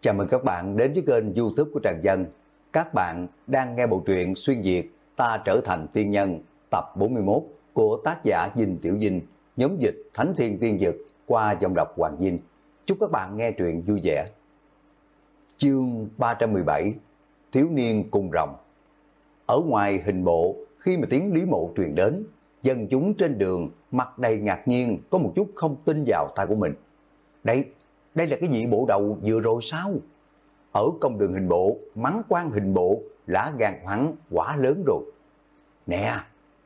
Chào mừng các bạn đến với kênh youtube của Trần Dân. Các bạn đang nghe bộ truyện Xuyên Việt Ta Trở Thành Tiên Nhân tập 41 của tác giả Dinh Tiểu Dinh, nhóm dịch Thánh Thiên Tiên Dực qua dòng đọc Hoàng Dinh. Chúc các bạn nghe truyện vui vẻ. Chương 317 Thiếu niên cùng rồng Ở ngoài hình bộ, khi mà tiếng Lý Mộ truyền đến, dân chúng trên đường mặt đầy ngạc nhiên có một chút không tin vào tay của mình. Đây, đây là cái vị bộ đầu vừa rồi sao? Ở công đường hình bộ, mắng quan hình bộ, lá gan hoảng quả lớn rồi. Nè,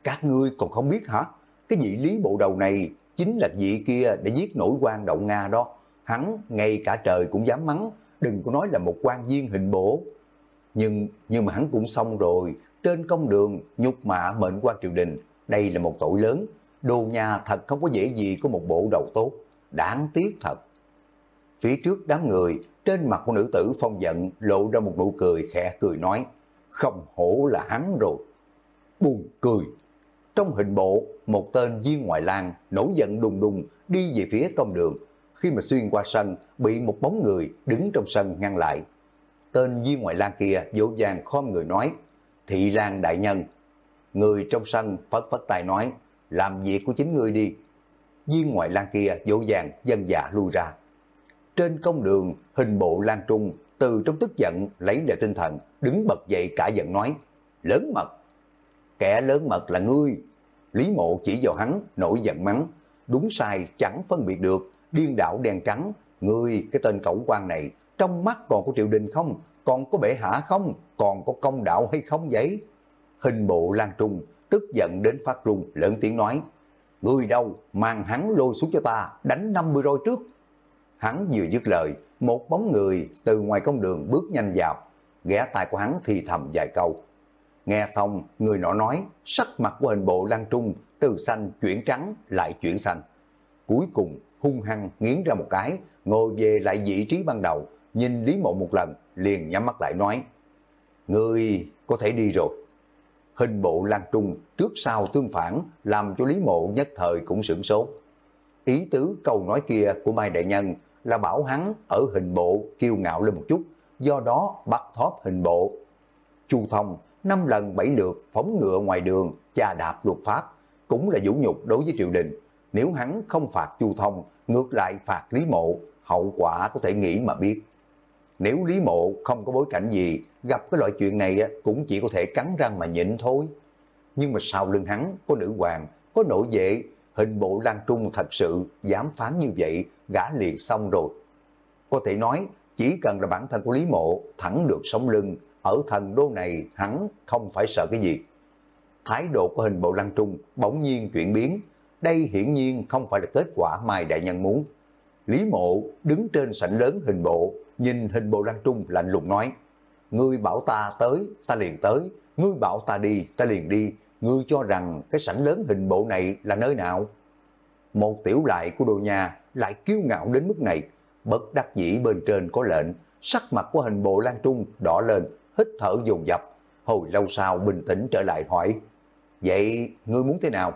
các ngươi còn không biết hả? Cái vị lý bộ đầu này chính là vị kia để giết nổi quan đậu Nga đó. Hắn ngay cả trời cũng dám mắng, đừng có nói là một quan viên hình bộ. Nhưng nhưng mà hắn cũng xong rồi, trên công đường nhục mạ mệnh qua triều đình, đây là một tội lớn. Đồ nhà thật không có dễ gì có một bộ đầu tốt, đáng tiếc thật. Phía trước đám người, trên mặt của nữ tử phong giận lộ ra một nụ cười khẽ cười nói, không hổ là hắn rồi. Buồn cười. Trong hình bộ, một tên viên ngoại lang nổi giận đùng đùng đi về phía công đường. Khi mà xuyên qua sân, bị một bóng người đứng trong sân ngăn lại. Tên viên ngoại lang kia dỗ dàng khom người nói, Thị lang đại nhân. Người trong sân phất phất tay nói, làm việc của chính ngươi đi. Viên ngoại lang kia dỗ dàng dân dạ lui ra. Trên công đường, hình bộ Lan Trung từ trong tức giận lấy lại tinh thần, đứng bật dậy cả giận nói, lớn mật. Kẻ lớn mật là ngươi. Lý mộ chỉ vào hắn, nổi giận mắng, đúng sai chẳng phân biệt được, điên đảo đen trắng, ngươi cái tên cẩu quan này, trong mắt còn có triều đình không, còn có bể hạ không, còn có công đạo hay không vậy? Hình bộ Lan Trung tức giận đến phát run, lớn tiếng nói, ngươi đâu, mang hắn lôi xuống cho ta, đánh 50 roi trước. Hắn vừa dứt lời, một bóng người từ ngoài công đường bước nhanh vào, ghé tai của hắn thì thầm vài câu. Nghe xong, người nọ nói, sắc mặt của hình bộ Lan Trung từ xanh chuyển trắng lại chuyển xanh. Cuối cùng, hung hăng nghiến ra một cái, ngồi về lại vị trí ban đầu, nhìn Lý Mộ một lần, liền nhắm mắt lại nói, Người có thể đi rồi. Hình bộ Lan Trung trước sau tương phản, làm cho Lý Mộ nhất thời cũng sửng sốt. Ý tứ câu nói kia của Mai Đại Nhân là bảo hắn ở hình bộ kiêu ngạo lên một chút, do đó bắt thóp hình bộ. Chu Thông năm lần bảy lượt phóng ngựa ngoài đường, chà đạp luật pháp, cũng là vũ nhục đối với triều đình. Nếu hắn không phạt Chu Thông, ngược lại phạt Lý Mộ, hậu quả có thể nghĩ mà biết. Nếu Lý Mộ không có bối cảnh gì, gặp cái loại chuyện này cũng chỉ có thể cắn răng mà nhịn thôi. Nhưng mà sau lưng hắn có nữ hoàng, có nội vệ, hình bộ Lan Trung thật sự dám phán như vậy, gã liền xong rồi. Có thể nói, chỉ cần là bản thân của Lý Mộ thẳng được sống lưng, ở thần đô này hắn không phải sợ cái gì. Thái độ của hình bộ Lan Trung bỗng nhiên chuyển biến, đây hiển nhiên không phải là kết quả Mai Đại Nhân muốn. Lý Mộ đứng trên sảnh lớn hình bộ, nhìn hình bộ Lan Trung lạnh lùng nói, Ngươi bảo ta tới, ta liền tới, ngươi bảo ta đi, ta liền đi, ngươi cho rằng cái sảnh lớn hình bộ này là nơi nào? Một tiểu lại của đồ nhà lại kiêu ngạo đến mức này, bất đắc dĩ bên trên có lệnh, sắc mặt của hình bộ Lan Trung đỏ lên, hít thở dồn dập, hồi lâu sau bình tĩnh trở lại hỏi, vậy ngươi muốn thế nào?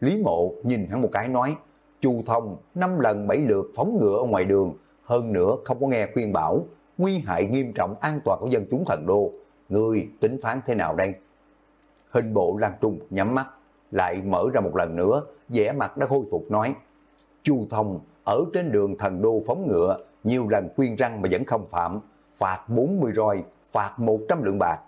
Lý mộ nhìn hắn một cái nói, Chu Thông năm lần bảy lượt phóng ngựa ở ngoài đường, hơn nữa không có nghe khuyên bảo, nguy hại nghiêm trọng an toàn của dân chúng thần đô. Ngươi tính phán thế nào đây? Hình bộ Lan Trung nhắm mắt, lại mở ra một lần nữa, vẻ mặt đã khôi phục nói, Chu Thông ở trên đường thần đô phóng ngựa, nhiều lần khuyên răng mà vẫn không phạm, phạt 40 roi, phạt 100 lượng bạc.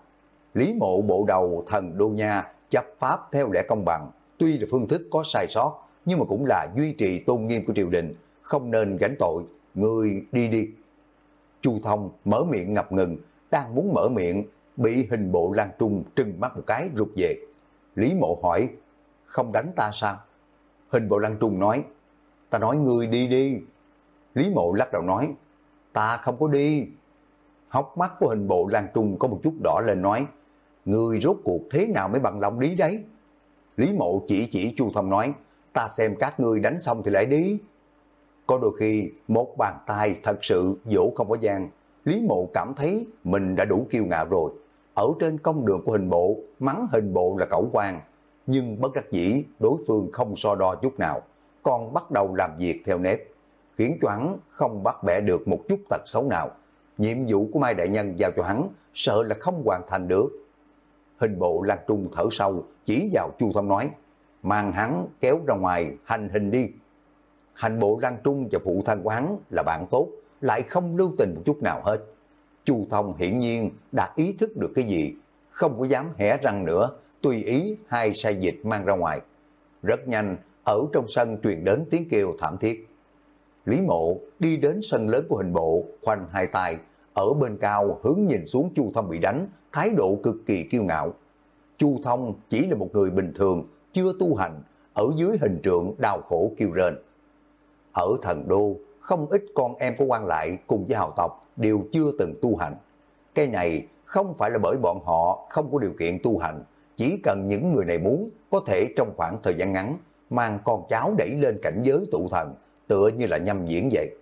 Lý mộ bộ đầu thần đô nha chấp pháp theo lẽ công bằng, tuy là phương thức có sai sót, nhưng mà cũng là duy trì tôn nghiêm của triều đình, không nên gánh tội, người đi đi. Chu Thông mở miệng ngập ngừng, đang muốn mở miệng, bị hình bộ Lan Trung trừng mắt một cái rụt về. Lý mộ hỏi, không đánh ta sao? Hình bộ Lan Trung nói, ta nói ngươi đi đi. Lý mộ lắc đầu nói, ta không có đi. Hóc mắt của hình bộ Lan Trung có một chút đỏ lên nói, ngươi rốt cuộc thế nào mới bằng lòng đi đấy? Lý mộ chỉ chỉ Chu Thông nói, ta xem các ngươi đánh xong thì lại đi. Có đôi khi một bàn tay thật sự dỗ không có gian, Lý mộ cảm thấy mình đã đủ kiêu ngạo rồi. Ở trên công đường của hình bộ, mắng hình bộ là cẩu quan, nhưng bất đắc dĩ đối phương không so đo chút nào, còn bắt đầu làm việc theo nếp, khiến cho hắn không bắt bẻ được một chút tật xấu nào. nhiệm vụ của Mai Đại Nhân giao cho hắn, sợ là không hoàn thành được. Hình bộ Lan Trung thở sâu, chỉ vào Chu Thông nói, mang hắn kéo ra ngoài hành hình đi. Hành bộ Lan Trung và phụ thân của hắn là bạn tốt, lại không lưu tình một chút nào hết. Chu Thông hiển nhiên đã ý thức được cái gì, không có dám hé răng nữa, tùy ý hai sai dịch mang ra ngoài. Rất nhanh, ở trong sân truyền đến tiếng kêu thảm thiết. Lý mộ đi đến sân lớn của hình bộ, khoanh hai tay, ở bên cao hướng nhìn xuống Chu Thông bị đánh, thái độ cực kỳ kiêu ngạo. Chu Thông chỉ là một người bình thường, chưa tu hành, ở dưới hình trượng đau khổ kêu rên. Ở thần đô, không ít con em của quan lại cùng với hào tộc đều chưa từng tu hành. Cái này không phải là bởi bọn họ không có điều kiện tu hành, chỉ cần những người này muốn có thể trong khoảng thời gian ngắn mang con cháu đẩy lên cảnh giới tụ thần, tựa như là nhâm diễn vậy.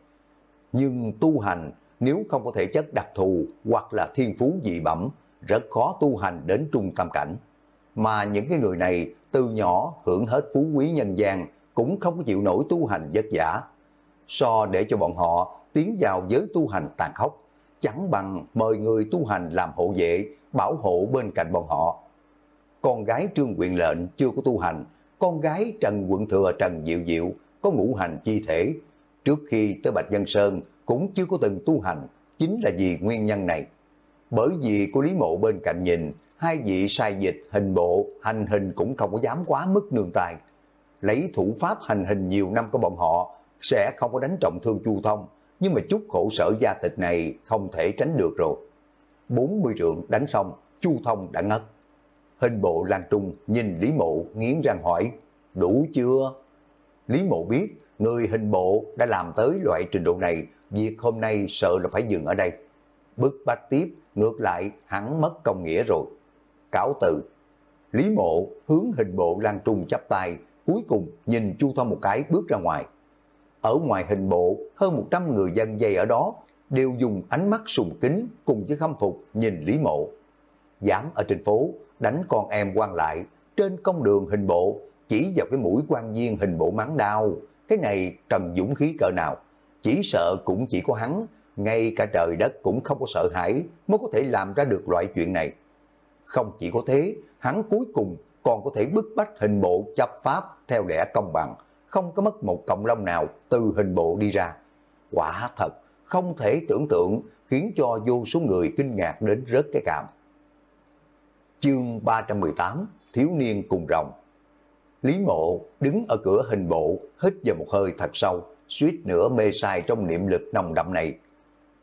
Nhưng tu hành nếu không có thể chất đặc thù hoặc là thiên phú dị bẩm, rất khó tu hành đến trung tâm cảnh. Mà những cái người này từ nhỏ hưởng hết phú quý nhân gian cũng không có chịu nổi tu hành vất vả. So để cho bọn họ tiến vào giới tu hành tàn khốc, chẳng bằng mời người tu hành làm hộ vệ, bảo hộ bên cạnh bọn họ. Con gái Trương quyền Lệnh chưa có tu hành, con gái Trần Quận Thừa Trần Diệu Diệu có ngũ hành chi thể. Trước khi tới Bạch Dân Sơn cũng chưa có từng tu hành, chính là vì nguyên nhân này. Bởi vì có Lý Mộ bên cạnh nhìn, hai vị sai dịch hình bộ, hành hình cũng không có dám quá mức nương tài. Lấy thủ pháp hành hình nhiều năm của bọn họ sẽ không có đánh trọng thương Chu Thông, nhưng mà chút khổ sở gia tịch này không thể tránh được rồi. 40 trượng đánh xong, Chu Thông đã ngất. Hình bộ Lan Trung nhìn Lý Mộ nghiến răng hỏi, đủ chưa? Lý Mộ biết người hình bộ đã làm tới loại trình độ này, việc hôm nay sợ là phải dừng ở đây. Bước bách tiếp, ngược lại hắn mất công nghĩa rồi. Cáo từ. Lý Mộ hướng hình bộ Lan Trung chắp tay, cuối cùng nhìn Chu Thông một cái bước ra ngoài. Ở ngoài hình bộ, hơn 100 người dân dây ở đó đều dùng ánh mắt sùng kính cùng với khâm phục nhìn Lý Mộ. Dám ở trên phố, đánh con em quan lại, trên công đường hình bộ, chỉ vào cái mũi quan viên hình bộ mắng đau. Cái này cần dũng khí cỡ nào, chỉ sợ cũng chỉ có hắn, ngay cả trời đất cũng không có sợ hãi mới có thể làm ra được loại chuyện này. Không chỉ có thế, hắn cuối cùng còn có thể bức bách hình bộ chấp pháp theo lẽ công bằng, không có mất một cộng long nào từ hình bộ đi ra. Quả thật, không thể tưởng tượng khiến cho vô số người kinh ngạc đến rớt cái cảm. Chương 318 Thiếu niên cùng rồng Lý mộ đứng ở cửa hình bộ, hít vào một hơi thật sâu, suýt nữa mê sai trong niệm lực nồng đậm này.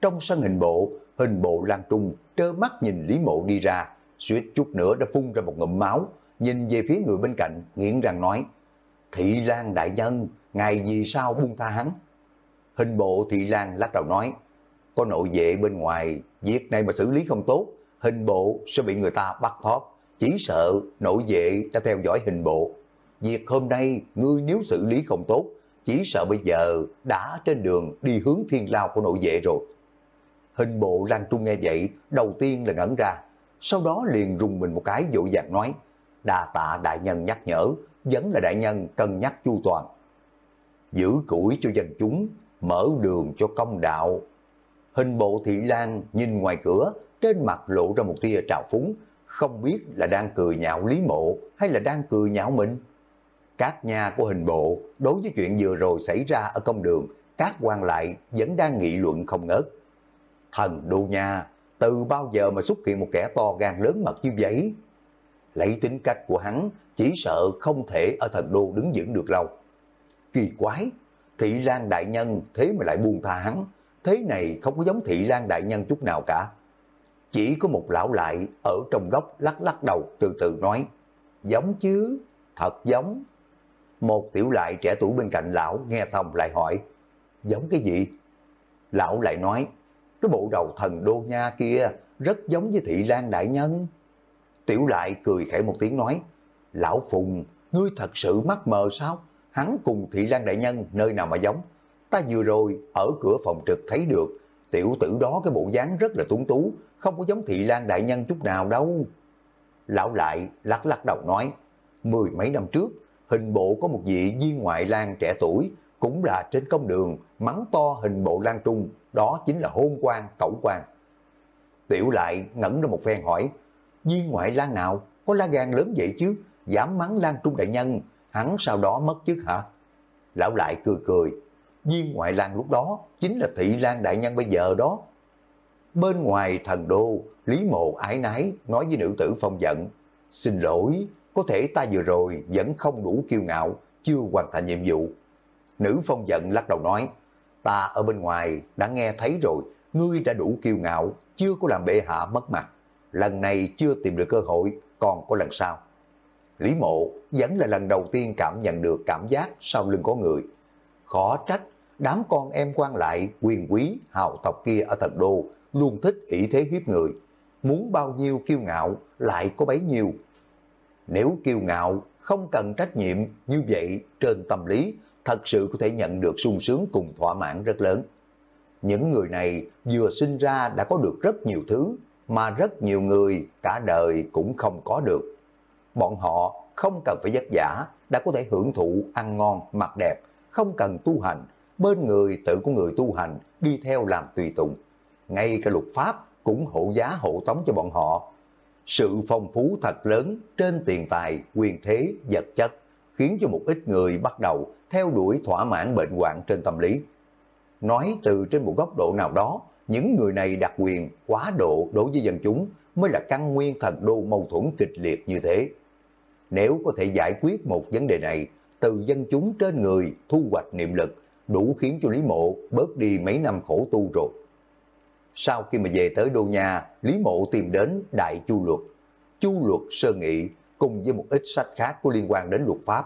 Trong sân hình bộ, hình bộ Lan Trung trơ mắt nhìn Lý mộ đi ra, suýt chút nữa đã phun ra một ngụm máu, nhìn về phía người bên cạnh, nghiến răng nói, Thị Lan đại nhân, ngài vì sao buông tha hắn? Hình bộ Thị Lan lắc đầu nói, có nội vệ bên ngoài, việc này mà xử lý không tốt, hình bộ sẽ bị người ta bắt thóp, chỉ sợ nội vệ đã theo dõi hình bộ. Việc hôm nay ngươi nếu xử lý không tốt, chỉ sợ bây giờ đã trên đường đi hướng thiên lao của nội vệ rồi. Hình bộ Lan Trung nghe vậy, đầu tiên là ngẩn ra, sau đó liền rùng mình một cái dội dàng nói, đa tạ đại nhân nhắc nhở, vẫn là đại nhân cân nhắc chu toàn. Giữ củi cho dân chúng, mở đường cho công đạo. Hình bộ thị lan nhìn ngoài cửa, trên mặt lộ ra một tia trào phúng, không biết là đang cười nhạo Lý Mộ hay là đang cười nhạo mình. Các nhà của hình bộ đối với chuyện vừa rồi xảy ra ở công đường, các quan lại vẫn đang nghị luận không ngớt. Thần đô nha, từ bao giờ mà xuất hiện một kẻ to gan lớn mật như vậy? Lấy tính cách của hắn, chỉ sợ không thể ở thần đô đứng vững được lâu. Kỳ quái, Thị Lan Đại Nhân thế mà lại buông tha hắn, thế này không có giống Thị Lan Đại Nhân chút nào cả. Chỉ có một lão lại ở trong góc lắc lắc đầu từ từ nói, giống chứ, thật giống. Một tiểu lại trẻ tuổi bên cạnh lão nghe xong lại hỏi, giống cái gì? Lão lại nói, cái bộ đầu thần đô nha kia rất giống với thị lan đại nhân. Tiểu lại cười khẽ một tiếng nói, Lão Phùng, ngươi thật sự mắc mờ sao? Hắn cùng thị lan đại nhân nơi nào mà giống? Ta vừa rồi ở cửa phòng trực thấy được, tiểu tử đó cái bộ dáng rất là tuấn tú, không có giống thị lan đại nhân chút nào đâu. Lão lại lắc lắc đầu nói, mười mấy năm trước, hình bộ có một vị viên ngoại lang trẻ tuổi, cũng là trên công đường, mắng to hình bộ lan trung, đó chính là hôn quan, cẩu quan. Tiểu lại ngẩn ra một phen hỏi, viên ngoại lang nào có lá gan lớn vậy chứ, dám mắng lan trung đại nhân, hắn sau đó mất chứ hả? Lão lại cười cười, viên ngoại lang lúc đó chính là thị lan đại nhân bây giờ đó. Bên ngoài thần đô, Lý Mộ ái nái nói với nữ tử phong giận, xin lỗi, có thể ta vừa rồi vẫn không đủ kiêu ngạo, chưa hoàn thành nhiệm vụ. Nữ phong giận lắc đầu nói, ta ở bên ngoài đã nghe thấy rồi, ngươi đã đủ kiêu ngạo, chưa có làm bệ hạ mất mặt. Lần này chưa tìm được cơ hội, còn có lần sau. Lý mộ vẫn là lần đầu tiên cảm nhận được cảm giác sau lưng có người. Khó trách, đám con em quan lại, quyền quý, hào tộc kia ở thần đô luôn thích ý thế hiếp người. Muốn bao nhiêu kiêu ngạo lại có bấy nhiêu. Nếu kiêu ngạo không cần trách nhiệm như vậy trên tâm lý thật sự có thể nhận được sung sướng cùng thỏa mãn rất lớn. Những người này vừa sinh ra đã có được rất nhiều thứ mà rất nhiều người cả đời cũng không có được. Bọn họ không cần phải vất vả đã có thể hưởng thụ ăn ngon, mặc đẹp, không cần tu hành, bên người tự của người tu hành đi theo làm tùy tùng. Ngay cả luật pháp cũng hộ giá hộ tống cho bọn họ. Sự phong phú thật lớn trên tiền tài, quyền thế, vật chất khiến cho một ít người bắt đầu theo đuổi thỏa mãn bệnh hoạn trên tâm lý. Nói từ trên một góc độ nào đó, những người này đặc quyền quá độ đối với dân chúng mới là căn nguyên thần đô mâu thuẫn kịch liệt như thế. Nếu có thể giải quyết một vấn đề này, từ dân chúng trên người thu hoạch niệm lực, đủ khiến cho Lý Mộ bớt đi mấy năm khổ tu rồi. Sau khi mà về tới Đô Nha, Lý Mộ tìm đến Đại Chu Luật. Chu Luật sơ nghị cùng với một ít sách khác có liên quan đến luật pháp.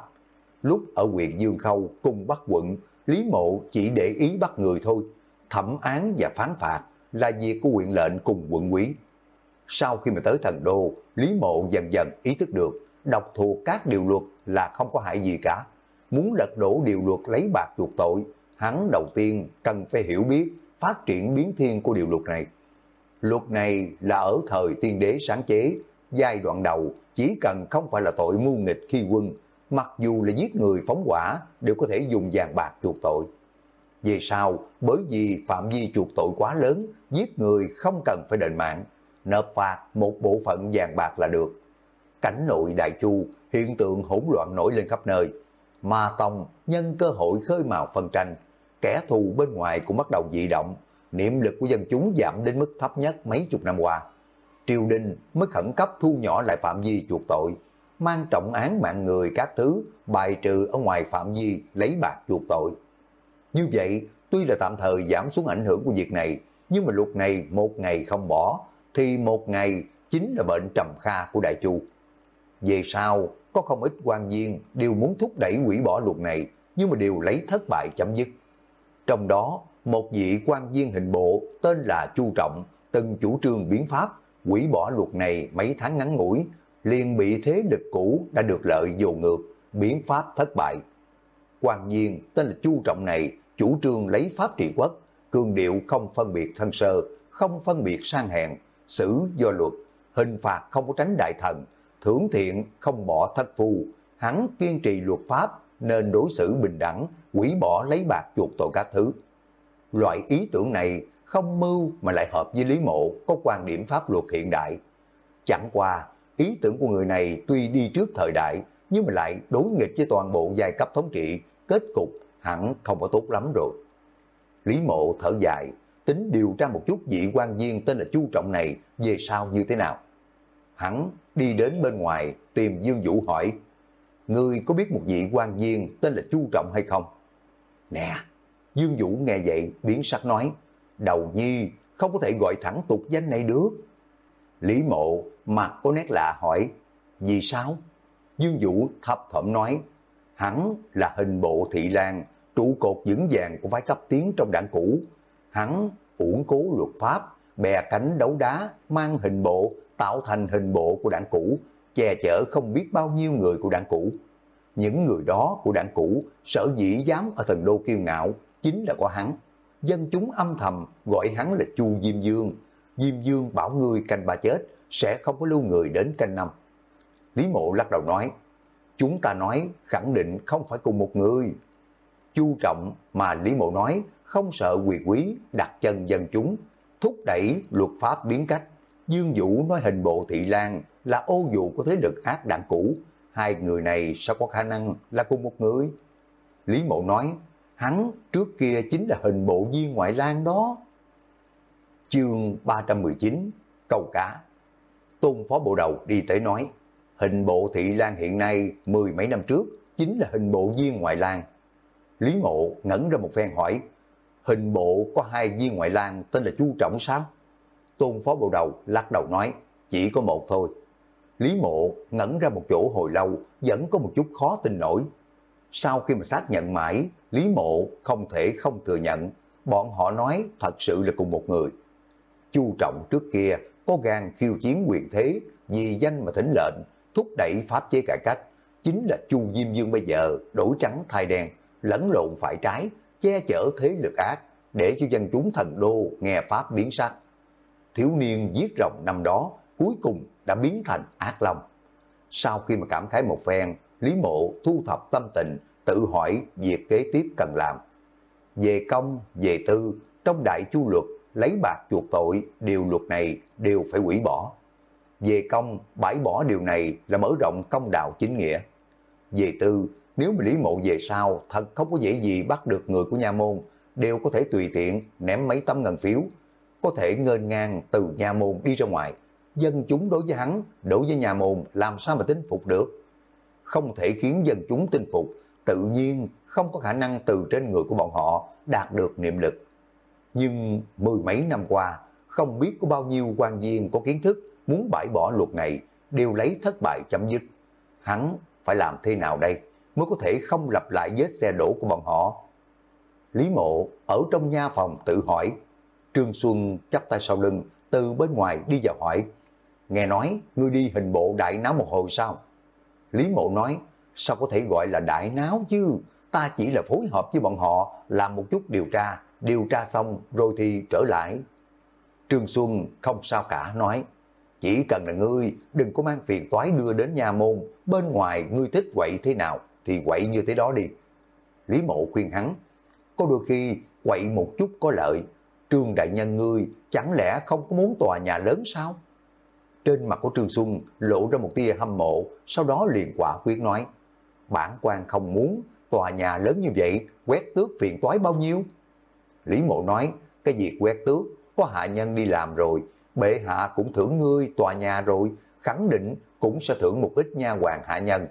Lúc ở huyện Dương Khâu cùng bắc quận, Lý Mộ chỉ để ý bắt người thôi. Thẩm án và phán phạt là việc của huyện lệnh cùng quận quý. Sau khi mà tới thần đô, Lý Mộ dần dần ý thức được đọc thuộc các điều luật là không có hại gì cả. Muốn lật đổ điều luật lấy bạc chuộc tội, hắn đầu tiên cần phải hiểu biết phát triển biến thiên của điều luật này. Luật này là ở thời tiên đế sáng chế, giai đoạn đầu chỉ cần không phải là tội mưu nghịch khi quân, mặc dù là giết người phóng quả đều có thể dùng vàng bạc chuộc tội. Về sau, bởi vì phạm vi chuộc tội quá lớn, giết người không cần phải đền mạng, nộp phạt một bộ phận vàng bạc là được. Cảnh nội đại chu, hiện tượng hỗn loạn nổi lên khắp nơi. Ma Tông nhân cơ hội khơi mào phân tranh, kẻ thù bên ngoài cũng bắt đầu dị động, niệm lực của dân chúng giảm đến mức thấp nhất mấy chục năm qua. Triều đình mới khẩn cấp thu nhỏ lại phạm vi chuộc tội, mang trọng án mạng người các thứ bài trừ ở ngoài phạm vi lấy bạc chuộc tội. Như vậy, tuy là tạm thời giảm xuống ảnh hưởng của việc này, nhưng mà luật này một ngày không bỏ, thì một ngày chính là bệnh trầm kha của Đại Chu. Về sau, có không ít quan viên đều muốn thúc đẩy quỷ bỏ luật này, nhưng mà đều lấy thất bại chấm dứt. Trong đó, một vị quan viên hình bộ tên là Chu Trọng, từng chủ trương biến pháp, quỷ bỏ luật này mấy tháng ngắn ngủi, liền bị thế lực cũ đã được lợi dồ ngược, biến pháp thất bại. Quan nhiên tên là Chu Trọng này chủ trương lấy pháp trị quốc, cường điệu không phân biệt thân sơ, không phân biệt sang hèn, xử do luật, hình phạt không có tránh đại thần, thưởng thiện không bỏ thất phu, hắn kiên trì luật pháp nên đối xử bình đẳng, quỷ bỏ lấy bạc chuột tội các thứ. Loại ý tưởng này không mưu mà lại hợp với Lý Mộ có quan điểm pháp luật hiện đại. Chẳng qua, ý tưởng của người này tuy đi trước thời đại, nhưng mà lại đối nghịch với toàn bộ giai cấp thống trị, kết cục hẳn không có tốt lắm rồi. Lý Mộ thở dài, tính điều tra một chút vị quan viên tên là Chu Trọng này về sau như thế nào. Hắn đi đến bên ngoài tìm Dương Vũ hỏi, Ngươi có biết một vị quan viên tên là Chu Trọng hay không? Nè, Dương Vũ nghe vậy biến sắc nói, đầu nhi không có thể gọi thẳng tục danh này được. Lý mộ mặt có nét lạ hỏi, vì sao? Dương Vũ thấp thẩm nói, hắn là hình bộ thị lan, trụ cột vững vàng của phái cấp tiến trong đảng cũ. Hắn uổng cố luật pháp, bè cánh đấu đá, mang hình bộ, tạo thành hình bộ của đảng cũ, che chở không biết bao nhiêu người của đảng cũ. Những người đó của đảng cũ sở dĩ dám ở thần đô kiêu ngạo chính là có hắn. Dân chúng âm thầm gọi hắn là Chu Diêm Dương. Diêm Dương bảo người canh ba chết sẽ không có lưu người đến canh năm. Lý Mộ lắc đầu nói, chúng ta nói khẳng định không phải cùng một người. chu trọng mà Lý Mộ nói không sợ quyền quý đặt chân dân chúng, thúc đẩy luật pháp biến cách. Dương Vũ nói hình bộ thị lan là ô dù có thế lực ác đảng cũ, hai người này sao có khả năng là cùng một người? Lý Mộ nói, hắn trước kia chính là hình bộ viên ngoại lang đó. Chương 319, câu cá. Tôn phó bộ đầu đi tới nói, hình bộ thị lan hiện nay mười mấy năm trước chính là hình bộ viên ngoại lang. Lý Mộ ngẩn ra một phen hỏi, hình bộ có hai viên ngoại lang tên là Chu Trọng sao? Tôn phó bộ đầu lắc đầu nói, chỉ có một thôi. Lý Mộ ngẩn ra một chỗ hồi lâu, vẫn có một chút khó tin nổi. Sau khi mà xác nhận mãi, Lý Mộ không thể không thừa nhận, bọn họ nói thật sự là cùng một người. Chu Trọng trước kia có gan khiêu chiến quyền thế, vì danh mà thỉnh lệnh, thúc đẩy pháp chế cải cách, chính là Chu Diêm Dương bây giờ đổi trắng thay đen, lẫn lộn phải trái, che chở thế lực ác, để cho dân chúng thần đô nghe pháp biến sắc. Thiếu niên giết rồng năm đó, cuối cùng đã biến thành ác long. Sau khi mà cảm khái một phen, Lý Mộ thu thập tâm tình, tự hỏi việc kế tiếp cần làm. Về công, về tư, trong đại chu luật, lấy bạc chuộc tội, điều luật này đều phải hủy bỏ. Về công, bãi bỏ điều này là mở rộng công đạo chính nghĩa. Về tư, nếu mà Lý Mộ về sau thật không có dễ gì bắt được người của nha môn, đều có thể tùy tiện ném mấy tấm ngân phiếu, có thể ngên ngang từ nha môn đi ra ngoài. Dân chúng đối với hắn, đối với nhà môn làm sao mà tính phục được. Không thể khiến dân chúng tin phục, tự nhiên không có khả năng từ trên người của bọn họ đạt được niệm lực. Nhưng mười mấy năm qua, không biết có bao nhiêu quan viên có kiến thức muốn bãi bỏ luật này đều lấy thất bại chấm dứt. Hắn phải làm thế nào đây mới có thể không lặp lại vết xe đổ của bọn họ? Lý mộ ở trong nha phòng tự hỏi. Trương Xuân chắp tay sau lưng từ bên ngoài đi vào hỏi. Nghe nói ngươi đi hình bộ đại náo một hồi sao? Lý mộ nói sao có thể gọi là đại náo chứ? Ta chỉ là phối hợp với bọn họ làm một chút điều tra, điều tra xong rồi thì trở lại. Trương Xuân không sao cả nói, chỉ cần là ngươi đừng có mang phiền toái đưa đến nhà môn, bên ngoài ngươi thích quậy thế nào thì quậy như thế đó đi. Lý mộ khuyên hắn, có đôi khi quậy một chút có lợi, Trương Đại Nhân ngươi chẳng lẽ không có muốn tòa nhà lớn sao? Trên mặt của Trương Xuân lộ ra một tia hâm mộ, sau đó liền quả quyết nói, bản quan không muốn tòa nhà lớn như vậy quét tước phiền toái bao nhiêu? Lý mộ nói, cái việc quét tước có hạ nhân đi làm rồi, bệ hạ cũng thưởng ngươi tòa nhà rồi, khẳng định cũng sẽ thưởng một ít nha hoàng hạ nhân.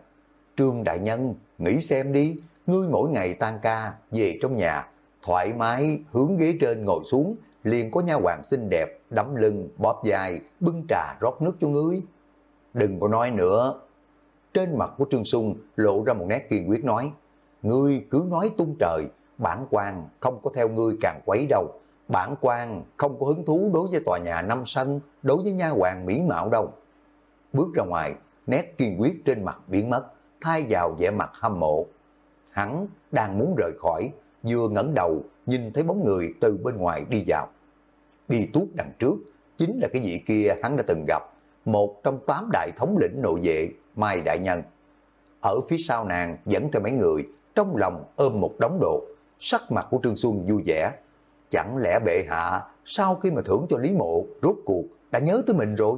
Trương Đại Nhân, nghĩ xem đi, ngươi mỗi ngày tan ca, về trong nhà, thoải mái hướng ghế trên ngồi xuống, liền có nha hoàng xinh đẹp, đấm lưng, bóp dài, bưng trà rót nước cho ngươi. Đừng có nói nữa. Trên mặt của Trương Sung lộ ra một nét kiên quyết nói, ngươi cứ nói tung trời, bản quan không có theo ngươi càng quấy đâu. Bản quan không có hứng thú đối với tòa nhà năm sân, đối với nha hoàng mỹ mạo đâu. Bước ra ngoài, nét kiên quyết trên mặt biến mất, thay vào vẻ mặt hâm mộ. Hắn đang muốn rời khỏi, vừa ngẩng đầu nhìn thấy bóng người từ bên ngoài đi vào. Đi tuốt đằng trước, chính là cái vị kia hắn đã từng gặp, một trong tám đại thống lĩnh nội vệ, Mai Đại Nhân. Ở phía sau nàng dẫn theo mấy người, trong lòng ôm một đống đồ, sắc mặt của Trương Xuân vui vẻ. Chẳng lẽ bệ hạ sau khi mà thưởng cho Lý Mộ rốt cuộc đã nhớ tới mình rồi?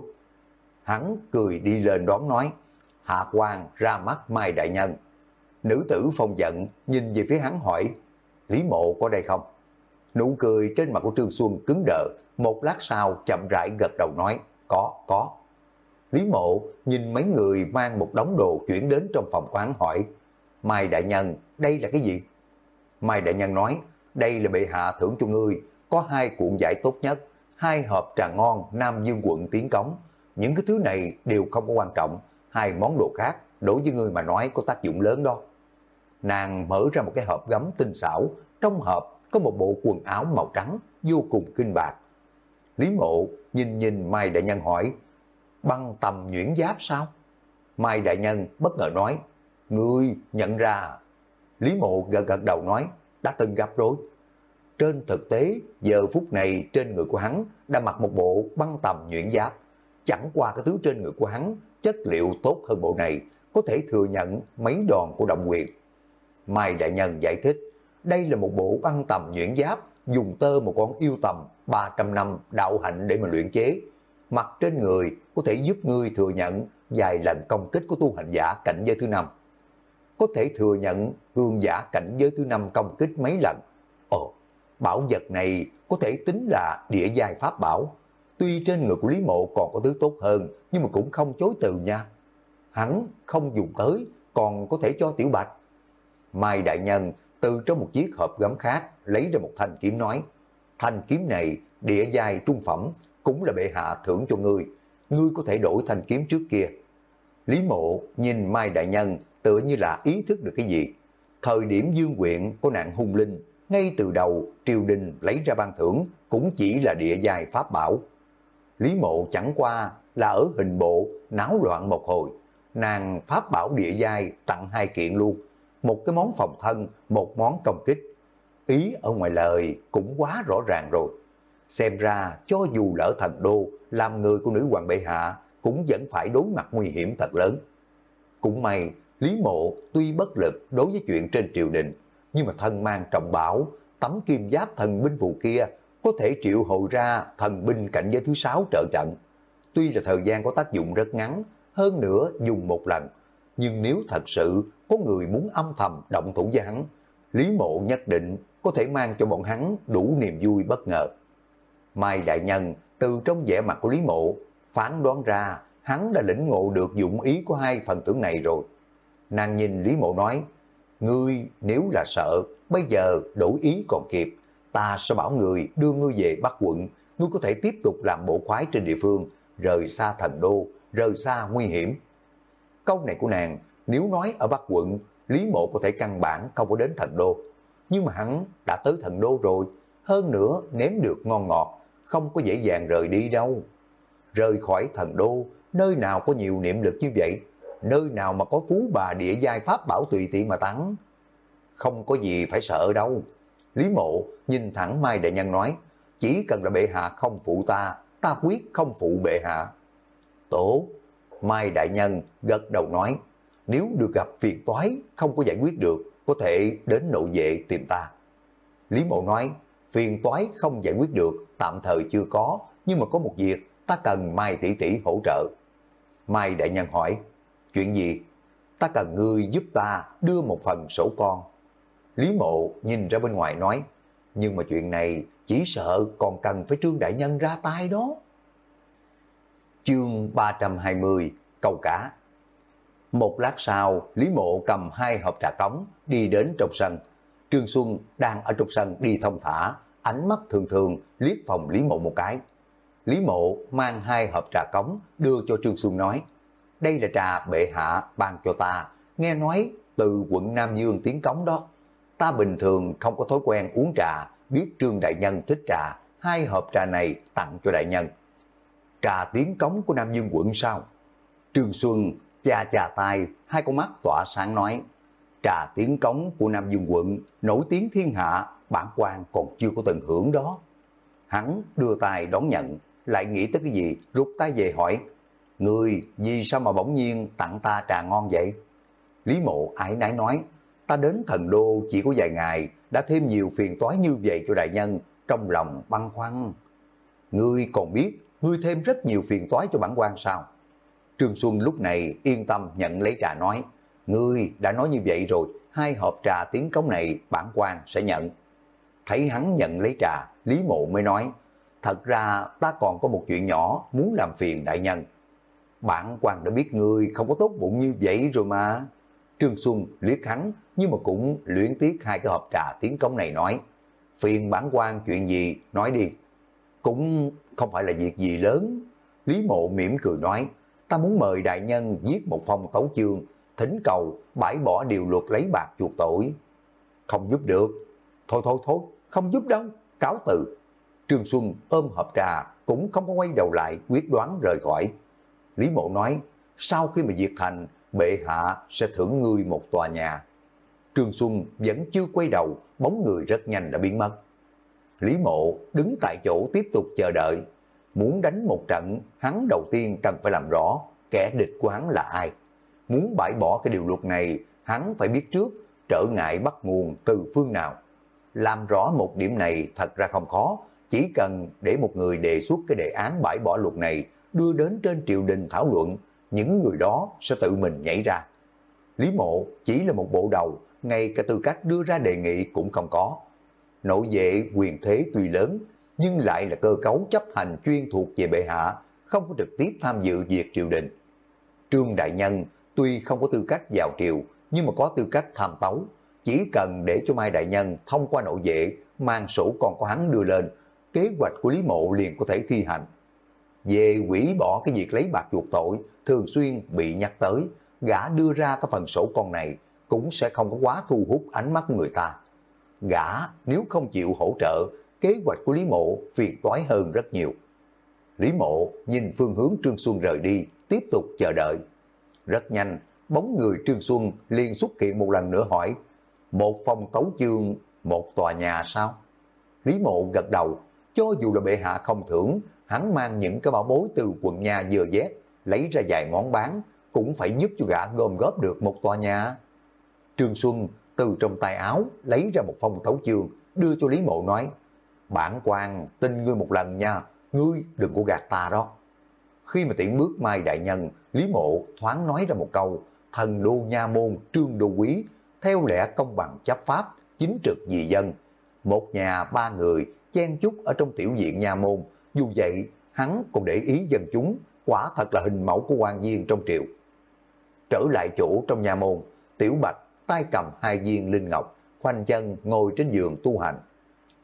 Hắn cười đi lên đón nói, hạ quan ra mắt Mai Đại Nhân. Nữ tử phong giận nhìn về phía hắn hỏi, Lý Mộ có đây không? Nụ cười trên mặt của Trương Xuân cứng đờ, một lát sau chậm rãi gật đầu nói, có, có. Lý Mộ nhìn mấy người mang một đống đồ chuyển đến trong phòng quán hỏi, Mai Đại Nhân, đây là cái gì? Mai Đại Nhân nói, đây là bệ hạ thưởng cho ngươi, có hai cuộn giải tốt nhất, hai hộp trà ngon Nam Dương quận tiến cống. Những cái thứ này đều không có quan trọng, hai món đồ khác đối với ngươi mà nói có tác dụng lớn đó. Nàng mở ra một cái hộp gấm tinh xảo, trong hộp có một bộ quần áo màu trắng, vô cùng kinh bạc. Lý mộ nhìn nhìn Mai Đại Nhân hỏi, băng tầm nhuyễn giáp sao? Mai Đại Nhân bất ngờ nói, ngươi nhận ra. À? Lý mộ gật gật đầu nói, đã từng gặp rồi. Trên thực tế, giờ phút này trên người của hắn đã mặc một bộ băng tầm nhuyễn giáp. Chẳng qua cái thứ trên người của hắn, chất liệu tốt hơn bộ này, có thể thừa nhận mấy đòn của động quyền. Mai Đại Nhân giải thích, đây là một bộ băng tầm nhuyễn giáp, dùng tơ một con yêu tầm 300 năm đạo hạnh để mà luyện chế. Mặt trên người có thể giúp ngươi thừa nhận vài lần công kích của tu hành giả cảnh giới thứ năm. Có thể thừa nhận cường giả cảnh giới thứ năm công kích mấy lần. Ồ, bảo vật này có thể tính là địa giai pháp bảo. Tuy trên người của Lý Mộ còn có thứ tốt hơn, nhưng mà cũng không chối từ nha. Hắn không dùng tới, còn có thể cho Tiểu Bạch. Mai Đại Nhân từ trong một chiếc hộp gấm khác lấy ra một thanh kiếm nói, thanh kiếm này địa giai trung phẩm, cũng là bệ hạ thưởng cho ngươi, ngươi có thể đổi thanh kiếm trước kia. Lý Mộ nhìn Mai Đại Nhân tựa như là ý thức được cái gì. Thời điểm dương quyện có nạn hung linh, ngay từ đầu triều đình lấy ra ban thưởng cũng chỉ là địa giai pháp bảo. Lý Mộ chẳng qua là ở hình bộ náo loạn một hồi, nàng pháp bảo địa giai tặng hai kiện luôn, một cái món phòng thân, một món công kích. Ý ở ngoài lời cũng quá rõ ràng rồi. Xem ra cho dù lỡ thần đô làm người của nữ hoàng bệ hạ cũng vẫn phải đối mặt nguy hiểm thật lớn. Cũng may, Lý Mộ tuy bất lực đối với chuyện trên triều đình, nhưng mà thân mang trọng bảo, tấm kim giáp thần binh vụ kia có thể triệu hồi ra thần binh cảnh giới thứ sáu trợ trận. Tuy là thời gian có tác dụng rất ngắn, hơn nữa dùng một lần, nhưng nếu thật sự có người muốn âm thầm động thủ với hắn, Lý Mộ nhất định có thể mang cho bọn hắn đủ niềm vui bất ngờ. Mai Đại Nhân từ trong vẻ mặt của Lý Mộ phán đoán ra hắn đã lĩnh ngộ được dụng ý của hai phần tử này rồi. Nàng nhìn Lý Mộ nói, ngươi nếu là sợ, bây giờ đổi ý còn kịp, ta sẽ bảo người đưa ngươi về Bắc quận, ngươi có thể tiếp tục làm bộ khoái trên địa phương, rời xa thần đô, rời xa nguy hiểm. Câu này của nàng, nếu nói ở Bắc quận, Lý Mộ có thể căn bản không có đến thần đô. Nhưng mà hắn đã tới thần đô rồi, hơn nữa nếm được ngon ngọt, không có dễ dàng rời đi đâu. Rời khỏi thần đô, nơi nào có nhiều niệm lực như vậy, nơi nào mà có phú bà địa giai pháp bảo tùy tiện mà tán Không có gì phải sợ đâu. Lý mộ nhìn thẳng Mai Đại Nhân nói, chỉ cần là bệ hạ không phụ ta, ta quyết không phụ bệ hạ. Tổ, Mai Đại Nhân gật đầu nói, nếu được gặp phiền toái, không có giải quyết được, có thể đến nội vệ tìm ta. Lý Mộ nói, phiền toái không giải quyết được, tạm thời chưa có, nhưng mà có một việc, ta cần Mai tỷ tỷ hỗ trợ. Mai Đại Nhân hỏi, chuyện gì? Ta cần ngươi giúp ta đưa một phần sổ con. Lý Mộ nhìn ra bên ngoài nói, nhưng mà chuyện này chỉ sợ còn cần phải Trương Đại Nhân ra tay đó. Chương 320 Câu cá Một lát sau, Lý Mộ cầm hai hộp trà cống đi đến trong sân. Trương Xuân đang ở trong sân đi thông thả, ánh mắt thường thường liếc phòng Lý Mộ một cái. Lý Mộ mang hai hộp trà cống đưa cho Trương Xuân nói, đây là trà bệ hạ ban cho ta, nghe nói từ quận Nam Dương tiến cống đó. Ta bình thường không có thói quen uống trà, biết Trương Đại Nhân thích trà, hai hộp trà này tặng cho Đại Nhân. Trà tiến cống của Nam Dương quận sao? Trương Xuân cha trà tay, hai con mắt tỏa sáng nói, trà tiến cống của Nam Dương quận nổi tiếng thiên hạ, bản quan còn chưa có từng hưởng đó. Hắn đưa tay đón nhận, lại nghĩ tới cái gì, rút tay về hỏi, Người, vì sao mà bỗng nhiên tặng ta trà ngon vậy? Lý mộ ái nái nói, ta đến thần đô chỉ có vài ngày, đã thêm nhiều phiền toái như vậy cho đại nhân, trong lòng băn khoăn. Ngươi còn biết, ngươi thêm rất nhiều phiền toái cho bản quan sao? Trương Xuân lúc này yên tâm nhận lấy trà nói, ngươi đã nói như vậy rồi, hai hộp trà tiếng cống này bản quan sẽ nhận. Thấy hắn nhận lấy trà, Lý Mộ mới nói, thật ra ta còn có một chuyện nhỏ muốn làm phiền đại nhân. Bản quan đã biết người không có tốt bụng như vậy rồi mà. Trương Xuân liếc hắn nhưng mà cũng luyện tiếc hai cái hộp trà tiếng cống này nói. Phiền bản quan chuyện gì, nói đi. Cũng không phải là việc gì lớn. Lý mộ mỉm cười nói, ta muốn mời đại nhân viết một phong tấu chương, thỉnh cầu bãi bỏ điều luật lấy bạc chuột tội. Không giúp được. Thôi thôi thôi, không giúp đâu, cáo từ. Trương Xuân ôm hộp trà cũng không có quay đầu lại quyết đoán rời khỏi. Lý Mộ nói, sau khi mà diệt thành, bệ hạ sẽ thưởng ngươi một tòa nhà. Trương Xuân vẫn chưa quay đầu, bóng người rất nhanh đã biến mất. Lý Mộ đứng tại chỗ tiếp tục chờ đợi. Muốn đánh một trận, hắn đầu tiên cần phải làm rõ kẻ địch của hắn là ai. Muốn bãi bỏ cái điều luật này, hắn phải biết trước trở ngại bắt nguồn từ phương nào. làm rõ một điểm này thật ra không khó, chỉ cần để một người đề xuất cái đề án bãi bỏ luật này đưa đến trên triều đình thảo luận, những người đó sẽ tự mình nhảy ra. Lý mộ chỉ là một bộ đầu, ngay cả tư cách đưa ra đề nghị cũng không có. Nội vệ quyền thế tuy lớn, nhưng lại là cơ cấu chấp hành chuyên thuộc về bệ hạ, không có trực tiếp tham dự việc triều đình. Trương Đại Nhân tuy không có tư cách vào triều, nhưng mà có tư cách tham tấu. Chỉ cần để cho Mai Đại Nhân thông qua nội vệ, mang sổ con của hắn đưa lên, kế hoạch của Lý Mộ liền có thể thi hành. Về quỷ bỏ cái việc lấy bạc chuột tội, thường xuyên bị nhắc tới, gã đưa ra cái phần sổ con này cũng sẽ không có quá thu hút ánh mắt người ta. Gã nếu không chịu hỗ trợ, kế hoạch của Lý Mộ phiền toái hơn rất nhiều. Lý Mộ nhìn phương hướng Trương Xuân rời đi, tiếp tục chờ đợi. Rất nhanh, bóng người Trương Xuân liền xuất hiện một lần nữa hỏi, một phòng tấu chương, một tòa nhà sao? Lý Mộ gật đầu, cho dù là bệ hạ không thưởng, hắn mang những cái bảo bối từ quận nhà vừa dét, lấy ra vài món bán, cũng phải giúp cho gã gom góp được một tòa nhà. Trương Xuân từ trong tay áo lấy ra một phong tấu chương, đưa cho Lý Mộ nói, bản quan tin ngươi một lần nha, ngươi đừng có gạt ta đó. Khi mà tiễn bước Mai Đại Nhân, Lý Mộ thoáng nói ra một câu, thần đô nha môn trương đô quý, theo lẽ công bằng chấp pháp, chính trực vì dân. Một nhà ba người chen chúc ở trong tiểu diện nha môn, dù vậy hắn còn để ý dân chúng, quả thật là hình mẫu của quan viên trong triều. Trở lại chỗ trong nhà môn, tiểu bạch tay cầm hai viên linh ngọc, khoanh chân ngồi trên giường tu hành.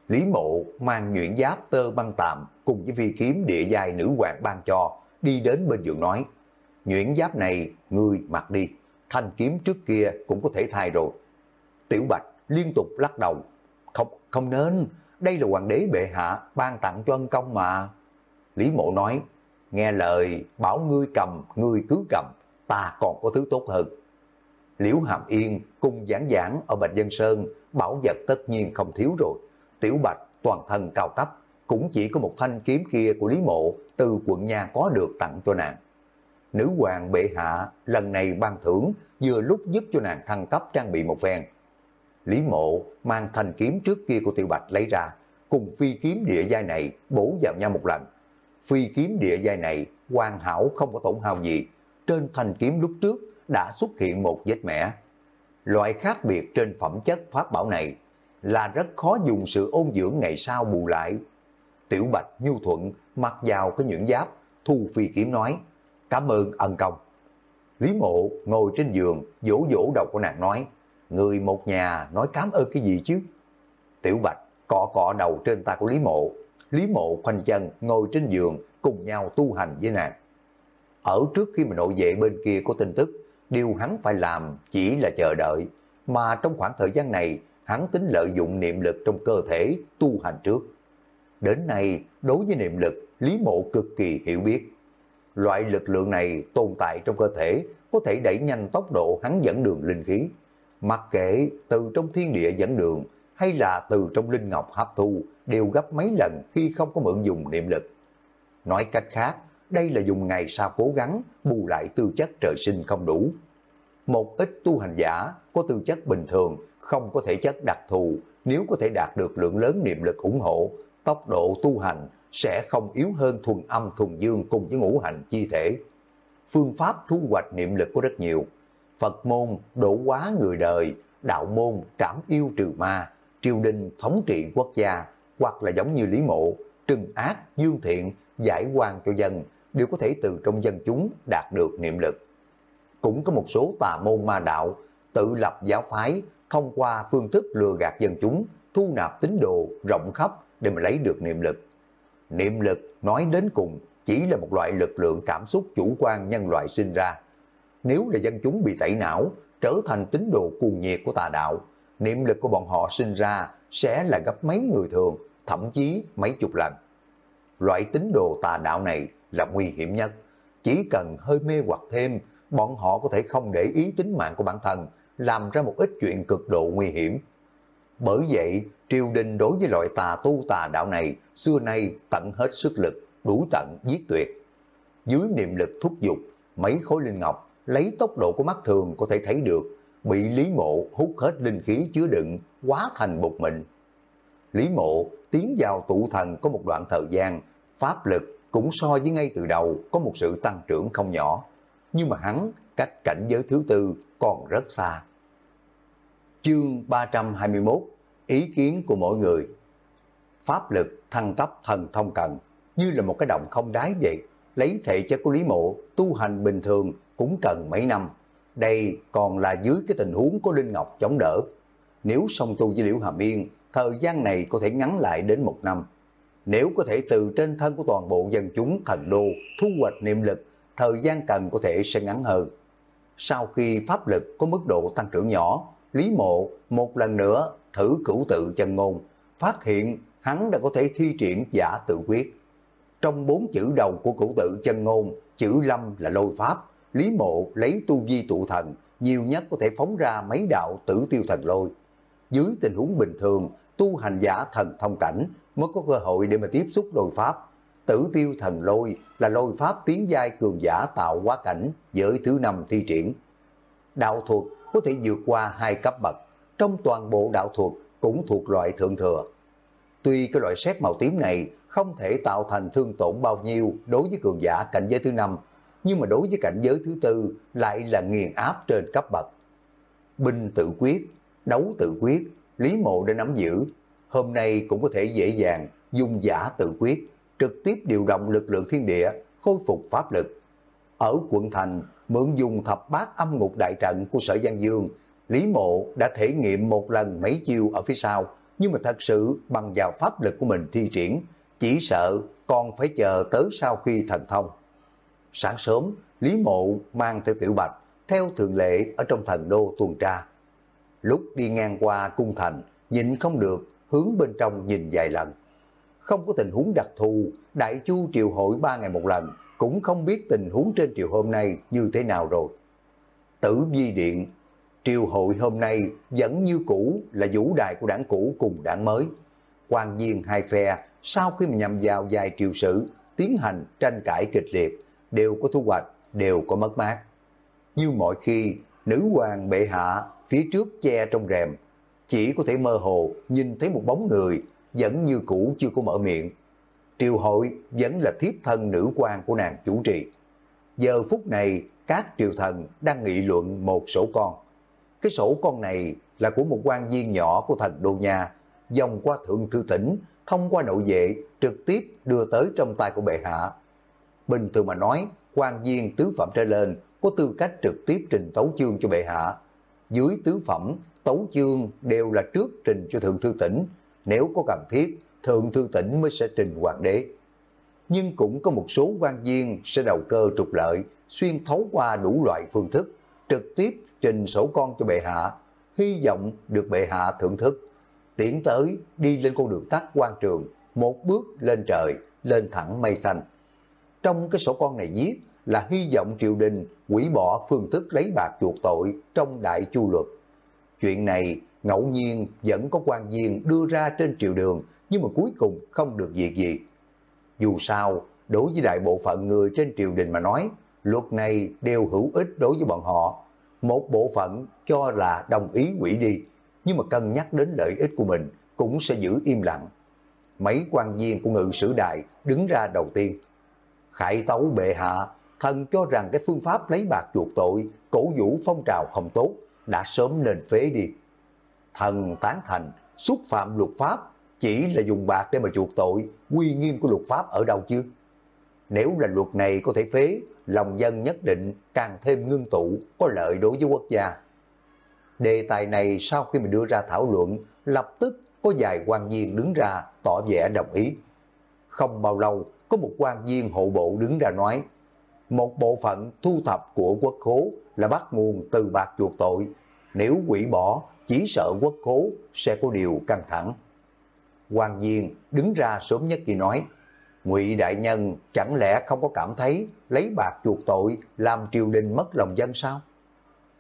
Lý mộ mang nhuyễn giáp tơ băng tạm cùng với phi kiếm địa giai nữ hoàng ban cho, đi đến bên giường nói, nhuyễn giáp này ngươi mặc đi, thanh kiếm trước kia cũng có thể thay rồi. Tiểu Bạch liên tục lắc đầu, không, không nên, đây là hoàng đế bệ hạ ban tặng cho ân công mà. Lý mộ nói, nghe lời bảo ngươi cầm, ngươi cứ cầm, ta còn có thứ tốt hơn. Liễu Hàm Yên cùng giảng giảng ở Bạch Dân Sơn, bảo vật tất nhiên không thiếu rồi. Tiểu Bạch toàn thân cao cấp, cũng chỉ có một thanh kiếm kia của Lý Mộ từ quận nhà có được tặng cho nàng. Nữ hoàng bệ hạ lần này ban thưởng vừa lúc giúp cho nàng thăng cấp trang bị một phen. Lý Mộ mang thanh kiếm trước kia của Tiểu Bạch lấy ra, cùng phi kiếm địa giai này bổ vào nhau một lần. Phi kiếm địa giai này hoàn hảo không có tổn hao gì. Trên thanh kiếm lúc trước đã xuất hiện một vết mẻ. Loại khác biệt trên phẩm chất pháp bảo này là rất khó dùng sự ôn dưỡng ngày sau bù lại. Tiểu Bạch nhu thuận mặc vào cái nhuyễn giáp, thu phi kiếm nói, cảm ơn ân công. Lý mộ ngồi trên giường, vỗ vỗ đầu của nàng nói, người một nhà nói cảm ơn cái gì chứ? Tiểu Bạch cọ cọ đầu trên tay của Lý mộ, Lý mộ khoanh chân ngồi trên giường cùng nhau tu hành với nàng. Ở trước khi mà nội vệ bên kia có tin tức, điều hắn phải làm chỉ là chờ đợi, mà trong khoảng thời gian này hắn tính lợi dụng niệm lực trong cơ thể tu hành trước. Đến nay, đối với niệm lực, Lý Mộ cực kỳ hiểu biết. Loại lực lượng này tồn tại trong cơ thể có thể đẩy nhanh tốc độ hắn dẫn đường linh khí. Mặc kệ từ trong thiên địa dẫn đường hay là từ trong linh ngọc hấp thu đều gấp mấy lần khi không có mượn dùng niệm lực. Nói cách khác, đây là dùng ngày sau cố gắng bù lại tư chất trời sinh không đủ. Một ít tu hành giả có tư chất bình thường, không có thể chất đặc thù, nếu có thể đạt được lượng lớn niệm lực ủng hộ, tốc độ tu hành sẽ không yếu hơn thuần âm thuần dương cùng với ngũ hành chi thể. Phương pháp thu hoạch niệm lực có rất nhiều. Phật môn đổ quá người đời, đạo môn trảm yêu trừ ma, triều đình thống trị quốc gia, hoặc là giống như Lý Mộ, trừng ác, dương thiện, giải quan cho dân, đều có thể từ trong dân chúng đạt được niệm lực. Cũng có một số tà môn ma đạo, tự lập giáo phái, thông qua phương thức lừa gạt dân chúng, thu nạp tín đồ rộng khắp để mà lấy được niệm lực. Niệm lực nói đến cùng chỉ là một loại lực lượng cảm xúc chủ quan nhân loại sinh ra. Nếu là dân chúng bị tẩy não, trở thành tín đồ cuồng nhiệt của tà đạo, niệm lực của bọn họ sinh ra sẽ là gấp mấy người thường, thậm chí mấy chục lần. Loại tín đồ tà đạo này là nguy hiểm nhất. Chỉ cần hơi mê hoặc thêm, bọn họ có thể không để ý tính mạng của bản thân, làm ra một ít chuyện cực độ nguy hiểm. Bởi vậy, triều đình đối với loại tà tu tà đạo này xưa nay tận hết sức lực, đủ tận giết tuyệt. Dưới niệm lực thúc giục, mấy khối linh ngọc lấy tốc độ của mắt thường có thể thấy được, bị Lý Mộ hút hết linh khí chứa đựng, quá thành bột mịn. Lý Mộ tiến vào tụ thần có một đoạn thời gian, pháp lực cũng so với ngay từ đầu có một sự tăng trưởng không nhỏ. Nhưng mà hắn cách cảnh giới thứ tư còn rất xa. Chương 321 Ý kiến của mỗi người Pháp lực thăng cấp thần thông cần như là một cái động không đáy vậy. Lấy thể chất của Lý Mộ tu hành bình thường cũng cần mấy năm. Đây còn là dưới cái tình huống có Linh Ngọc chống đỡ. Nếu song tu với Liễu Hàm Yên, thời gian này có thể ngắn lại đến một năm. Nếu có thể từ trên thân của toàn bộ dân chúng thần đô thu hoạch niệm lực, thời gian cần có thể sẽ ngắn hơn. Sau khi pháp lực có mức độ tăng trưởng nhỏ, Lý Mộ một lần nữa thử cửu tự chân ngôn, phát hiện hắn đã có thể thi triển giả tự quyết. Trong bốn chữ đầu của cửu tự chân ngôn, chữ lâm là lôi pháp, Lý Mộ lấy tu vi tụ thần, nhiều nhất có thể phóng ra mấy đạo tử tiêu thần lôi. Dưới tình huống bình thường, tu hành giả thần thông cảnh mới có cơ hội để mà tiếp xúc lôi pháp. Tử tiêu thần lôi là lôi pháp tiến giai cường giả tạo hóa cảnh giới thứ năm thi triển. Đạo thuật có thể vượt qua hai cấp bậc, trong toàn bộ đạo thuật cũng thuộc loại thượng thừa. Tuy cái loại xét màu tím này không thể tạo thành thương tổn bao nhiêu đối với cường giả cảnh giới thứ năm, nhưng mà đối với cảnh giới thứ tư lại là nghiền áp trên cấp bậc. Binh tự quyết, đấu tự quyết, Lý Mộ đã nắm giữ, hôm nay cũng có thể dễ dàng dùng giả tự quyết, trực tiếp điều động lực lượng thiên địa, khôi phục pháp lực. Ở quận thành, mượn dùng thập bát âm ngục đại trận của sở Giang Dương, Lý Mộ đã thể nghiệm một lần mấy chiêu ở phía sau, nhưng mà thật sự bằng vào pháp lực của mình thi triển, chỉ sợ còn phải chờ tới sau khi thần thông. Sáng sớm, Lý Mộ mang theo Tiểu Bạch, theo thường lệ ở trong thần đô tuần tra. Lúc đi ngang qua cung thành, nhìn không được, hướng bên trong nhìn vài lần. Không có tình huống đặc thù, Đại Chu triều hội ba ngày một lần, cũng không biết tình huống trên triều hôm nay như thế nào rồi. Tử Vi Điện, triều hội hôm nay vẫn như cũ là vũ đài của đảng cũ cùng đảng mới. quan viên hai phe sau khi mà nhằm vào vài triều sử tiến hành tranh cãi kịch liệt đều có thu hoạch, đều có mất mát. Như mọi khi, nữ hoàng bệ hạ phía trước che trong rèm, chỉ có thể mơ hồ nhìn thấy một bóng người vẫn như cũ chưa có mở miệng. Triều hội vẫn là thiếp thân nữ quan của nàng chủ trì. Giờ phút này, các triều thần đang nghị luận một sổ con. Cái sổ con này là của một quan viên nhỏ của thần Đô Nha, dòng qua thượng thư tỉnh, thông qua nội vệ, trực tiếp đưa tới trong tay của bệ hạ. Bình thường mà nói, quan viên tứ phẩm trở lên có tư cách trực tiếp trình tấu chương cho bệ hạ. Dưới tứ phẩm, tấu chương đều là trước trình cho thượng thư tỉnh. Nếu có cần thiết, thượng thư tỉnh mới sẽ trình hoàng đế. Nhưng cũng có một số quan viên sẽ đầu cơ trục lợi, xuyên thấu qua đủ loại phương thức, trực tiếp trình sổ con cho bệ hạ, hy vọng được bệ hạ thưởng thức, tiến tới đi lên con đường tắt quan trường, một bước lên trời, lên thẳng mây xanh. Trong cái sổ con này viết là hy vọng triều đình quỷ bỏ phương thức lấy bạc chuộc tội trong đại chu luật. Chuyện này ngẫu nhiên vẫn có quan viên đưa ra trên triều đường nhưng mà cuối cùng không được việc gì. Dù sao, đối với đại bộ phận người trên triều đình mà nói, luật này đều hữu ích đối với bọn họ. Một bộ phận cho là đồng ý quỷ đi, nhưng mà cân nhắc đến lợi ích của mình cũng sẽ giữ im lặng. Mấy quan viên của ngự sử đại đứng ra đầu tiên. Khải tấu bệ hạ, thần cho rằng cái phương pháp lấy bạc chuộc tội, cổ vũ phong trào không tốt, đã sớm nên phế đi. Thần tán thành, xúc phạm luật pháp, chỉ là dùng bạc để mà chuộc tội, quy nghiêm của luật pháp ở đâu chứ? Nếu là luật này có thể phế, lòng dân nhất định càng thêm ngưng tụ, có lợi đối với quốc gia. Đề tài này sau khi mình đưa ra thảo luận, lập tức có vài quan viên đứng ra tỏ vẻ đồng ý. Không bao lâu, có một quan viên hộ bộ đứng ra nói, một bộ phận thu thập của quốc khố là bắt nguồn từ bạc chuột tội. Nếu quỷ bỏ, chỉ sợ quốc khố sẽ có điều căng thẳng. quan viên đứng ra sớm nhất khi nói, ngụy đại nhân chẳng lẽ không có cảm thấy lấy bạc chuột tội làm triều đình mất lòng dân sao?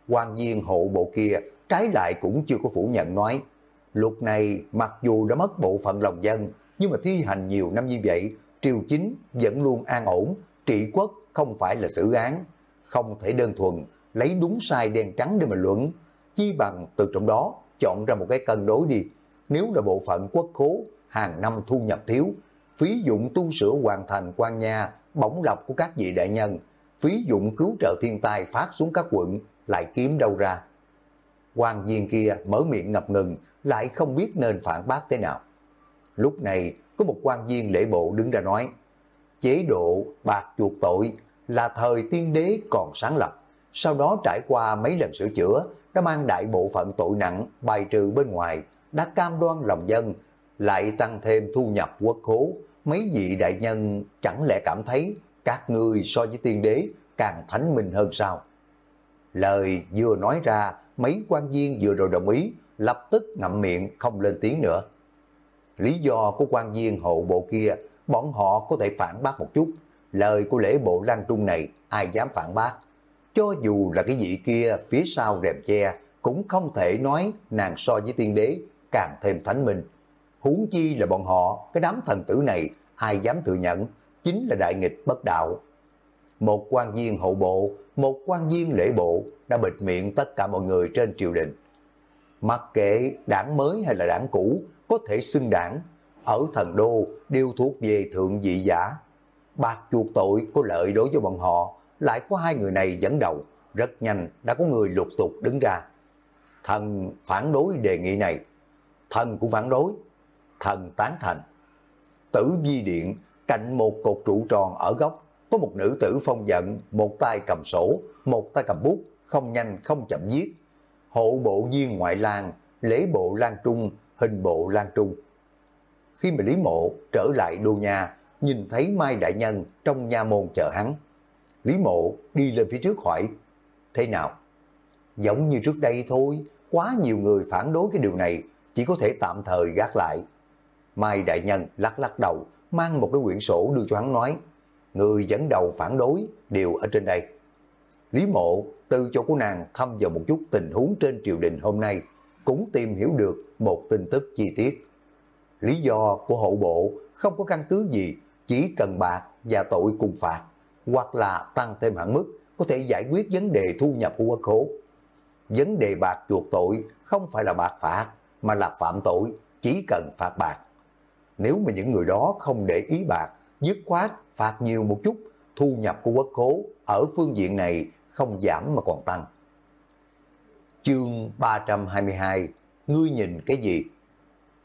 quan viên hộ bộ kia trái lại cũng chưa có phủ nhận nói, luật này mặc dù đã mất bộ phận lòng dân, nhưng mà thi hành nhiều năm như vậy, triều chính vẫn luôn an ổn, trị quốc không phải là xử án, không thể đơn thuần lấy đúng sai đen trắng để mà luận, chi bằng từ trong đó chọn ra một cái cân đối đi. nếu là bộ phận quốc khố, hàng năm thu nhập thiếu, phí dụng tu sửa hoàn thành quan nha, bổng lộc của các vị đại nhân, phí dụng cứu trợ thiên tai phát xuống các quận lại kiếm đâu ra. quan viên kia mở miệng ngập ngừng, lại không biết nên phản bác thế nào. Lúc này, có một quan viên lễ bộ đứng ra nói, chế độ bạc chuột tội là thời tiên đế còn sáng lập, sau đó trải qua mấy lần sửa chữa, đã mang đại bộ phận tội nặng bài trừ bên ngoài, đã cam đoan lòng dân, lại tăng thêm thu nhập quốc khố, mấy vị đại nhân chẳng lẽ cảm thấy các ngươi so với tiên đế càng thánh minh hơn sao? Lời vừa nói ra, mấy quan viên vừa rồi đồng ý, lập tức ngậm miệng không lên tiếng nữa. Lý do của quan viên hộ bộ kia, bọn họ có thể phản bác một chút, lời của lễ bộ Lan Trung này ai dám phản bác. Cho dù là cái vị kia phía sau rèm che, cũng không thể nói nàng so với tiên đế càng thêm thánh minh. Huống chi là bọn họ, cái đám thần tử này, ai dám thừa nhận, chính là đại nghịch bất đạo. Một quan viên hậu bộ, một quan viên lễ bộ đã bịt miệng tất cả mọi người trên triều đình. Mặc kệ đảng mới hay là đảng cũ, có thể xưng đảng, ở thần đô đều thuộc về thượng vị giả. Bạc chuột tội có lợi đối với bọn họ, lại có hai người này dẫn đầu, rất nhanh đã có người lục tục đứng ra. Thần phản đối đề nghị này, thần cũng phản đối, thần tán thành. Tử di điện, cạnh một cột trụ tròn ở góc, có một nữ tử phong giận, một tay cầm sổ, một tay cầm bút, không nhanh không chậm viết. Hộ bộ viên ngoại lang, lễ bộ lan trung, hình bộ lan trung. Khi mà Lý Mộ trở lại đô nhà, nhìn thấy Mai Đại Nhân trong nhà môn chờ hắn. Lý Mộ đi lên phía trước hỏi, thế nào? Giống như trước đây thôi, quá nhiều người phản đối cái điều này, chỉ có thể tạm thời gác lại. Mai Đại Nhân lắc lắc đầu, mang một cái quyển sổ đưa cho hắn nói, người dẫn đầu phản đối đều ở trên đây. Lý Mộ từ chỗ của nàng thăm dò một chút tình huống trên triều đình hôm nay, cũng tìm hiểu được một tin tức chi tiết. Lý do của hậu bộ không có căn cứ gì, chỉ cần bạc và tội cùng phạt, hoặc là tăng thêm hạn mức có thể giải quyết vấn đề thu nhập của quốc khố. Vấn đề bạc chuột tội không phải là bạc phạt, mà là phạm tội, chỉ cần phạt bạc. Nếu mà những người đó không để ý bạc, dứt khoát phạt nhiều một chút, thu nhập của quốc khố ở phương diện này không giảm mà còn tăng. Chương 322 Ngươi nhìn cái gì?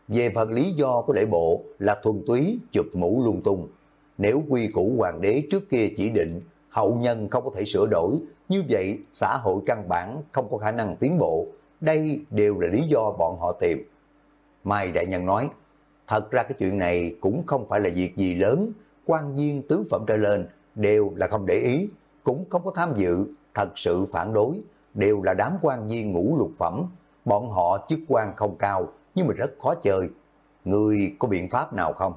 Về phần lý do của lễ bộ là thuần túy chụp mũ lung tung. Nếu quy củ hoàng đế trước kia chỉ định hậu nhân không có thể sửa đổi, như vậy xã hội căn bản không có khả năng tiến bộ. Đây đều là lý do bọn họ tìm. Mai Đại Nhân nói, thật ra cái chuyện này cũng không phải là việc gì lớn, quan viên tứ phẩm trở lên đều là không để ý, cũng không có tham dự, thật sự phản đối, đều là đám quan viên ngũ lục phẩm. Bọn họ chức quan không cao, nhưng mà rất khó chơi. Người có biện pháp nào không?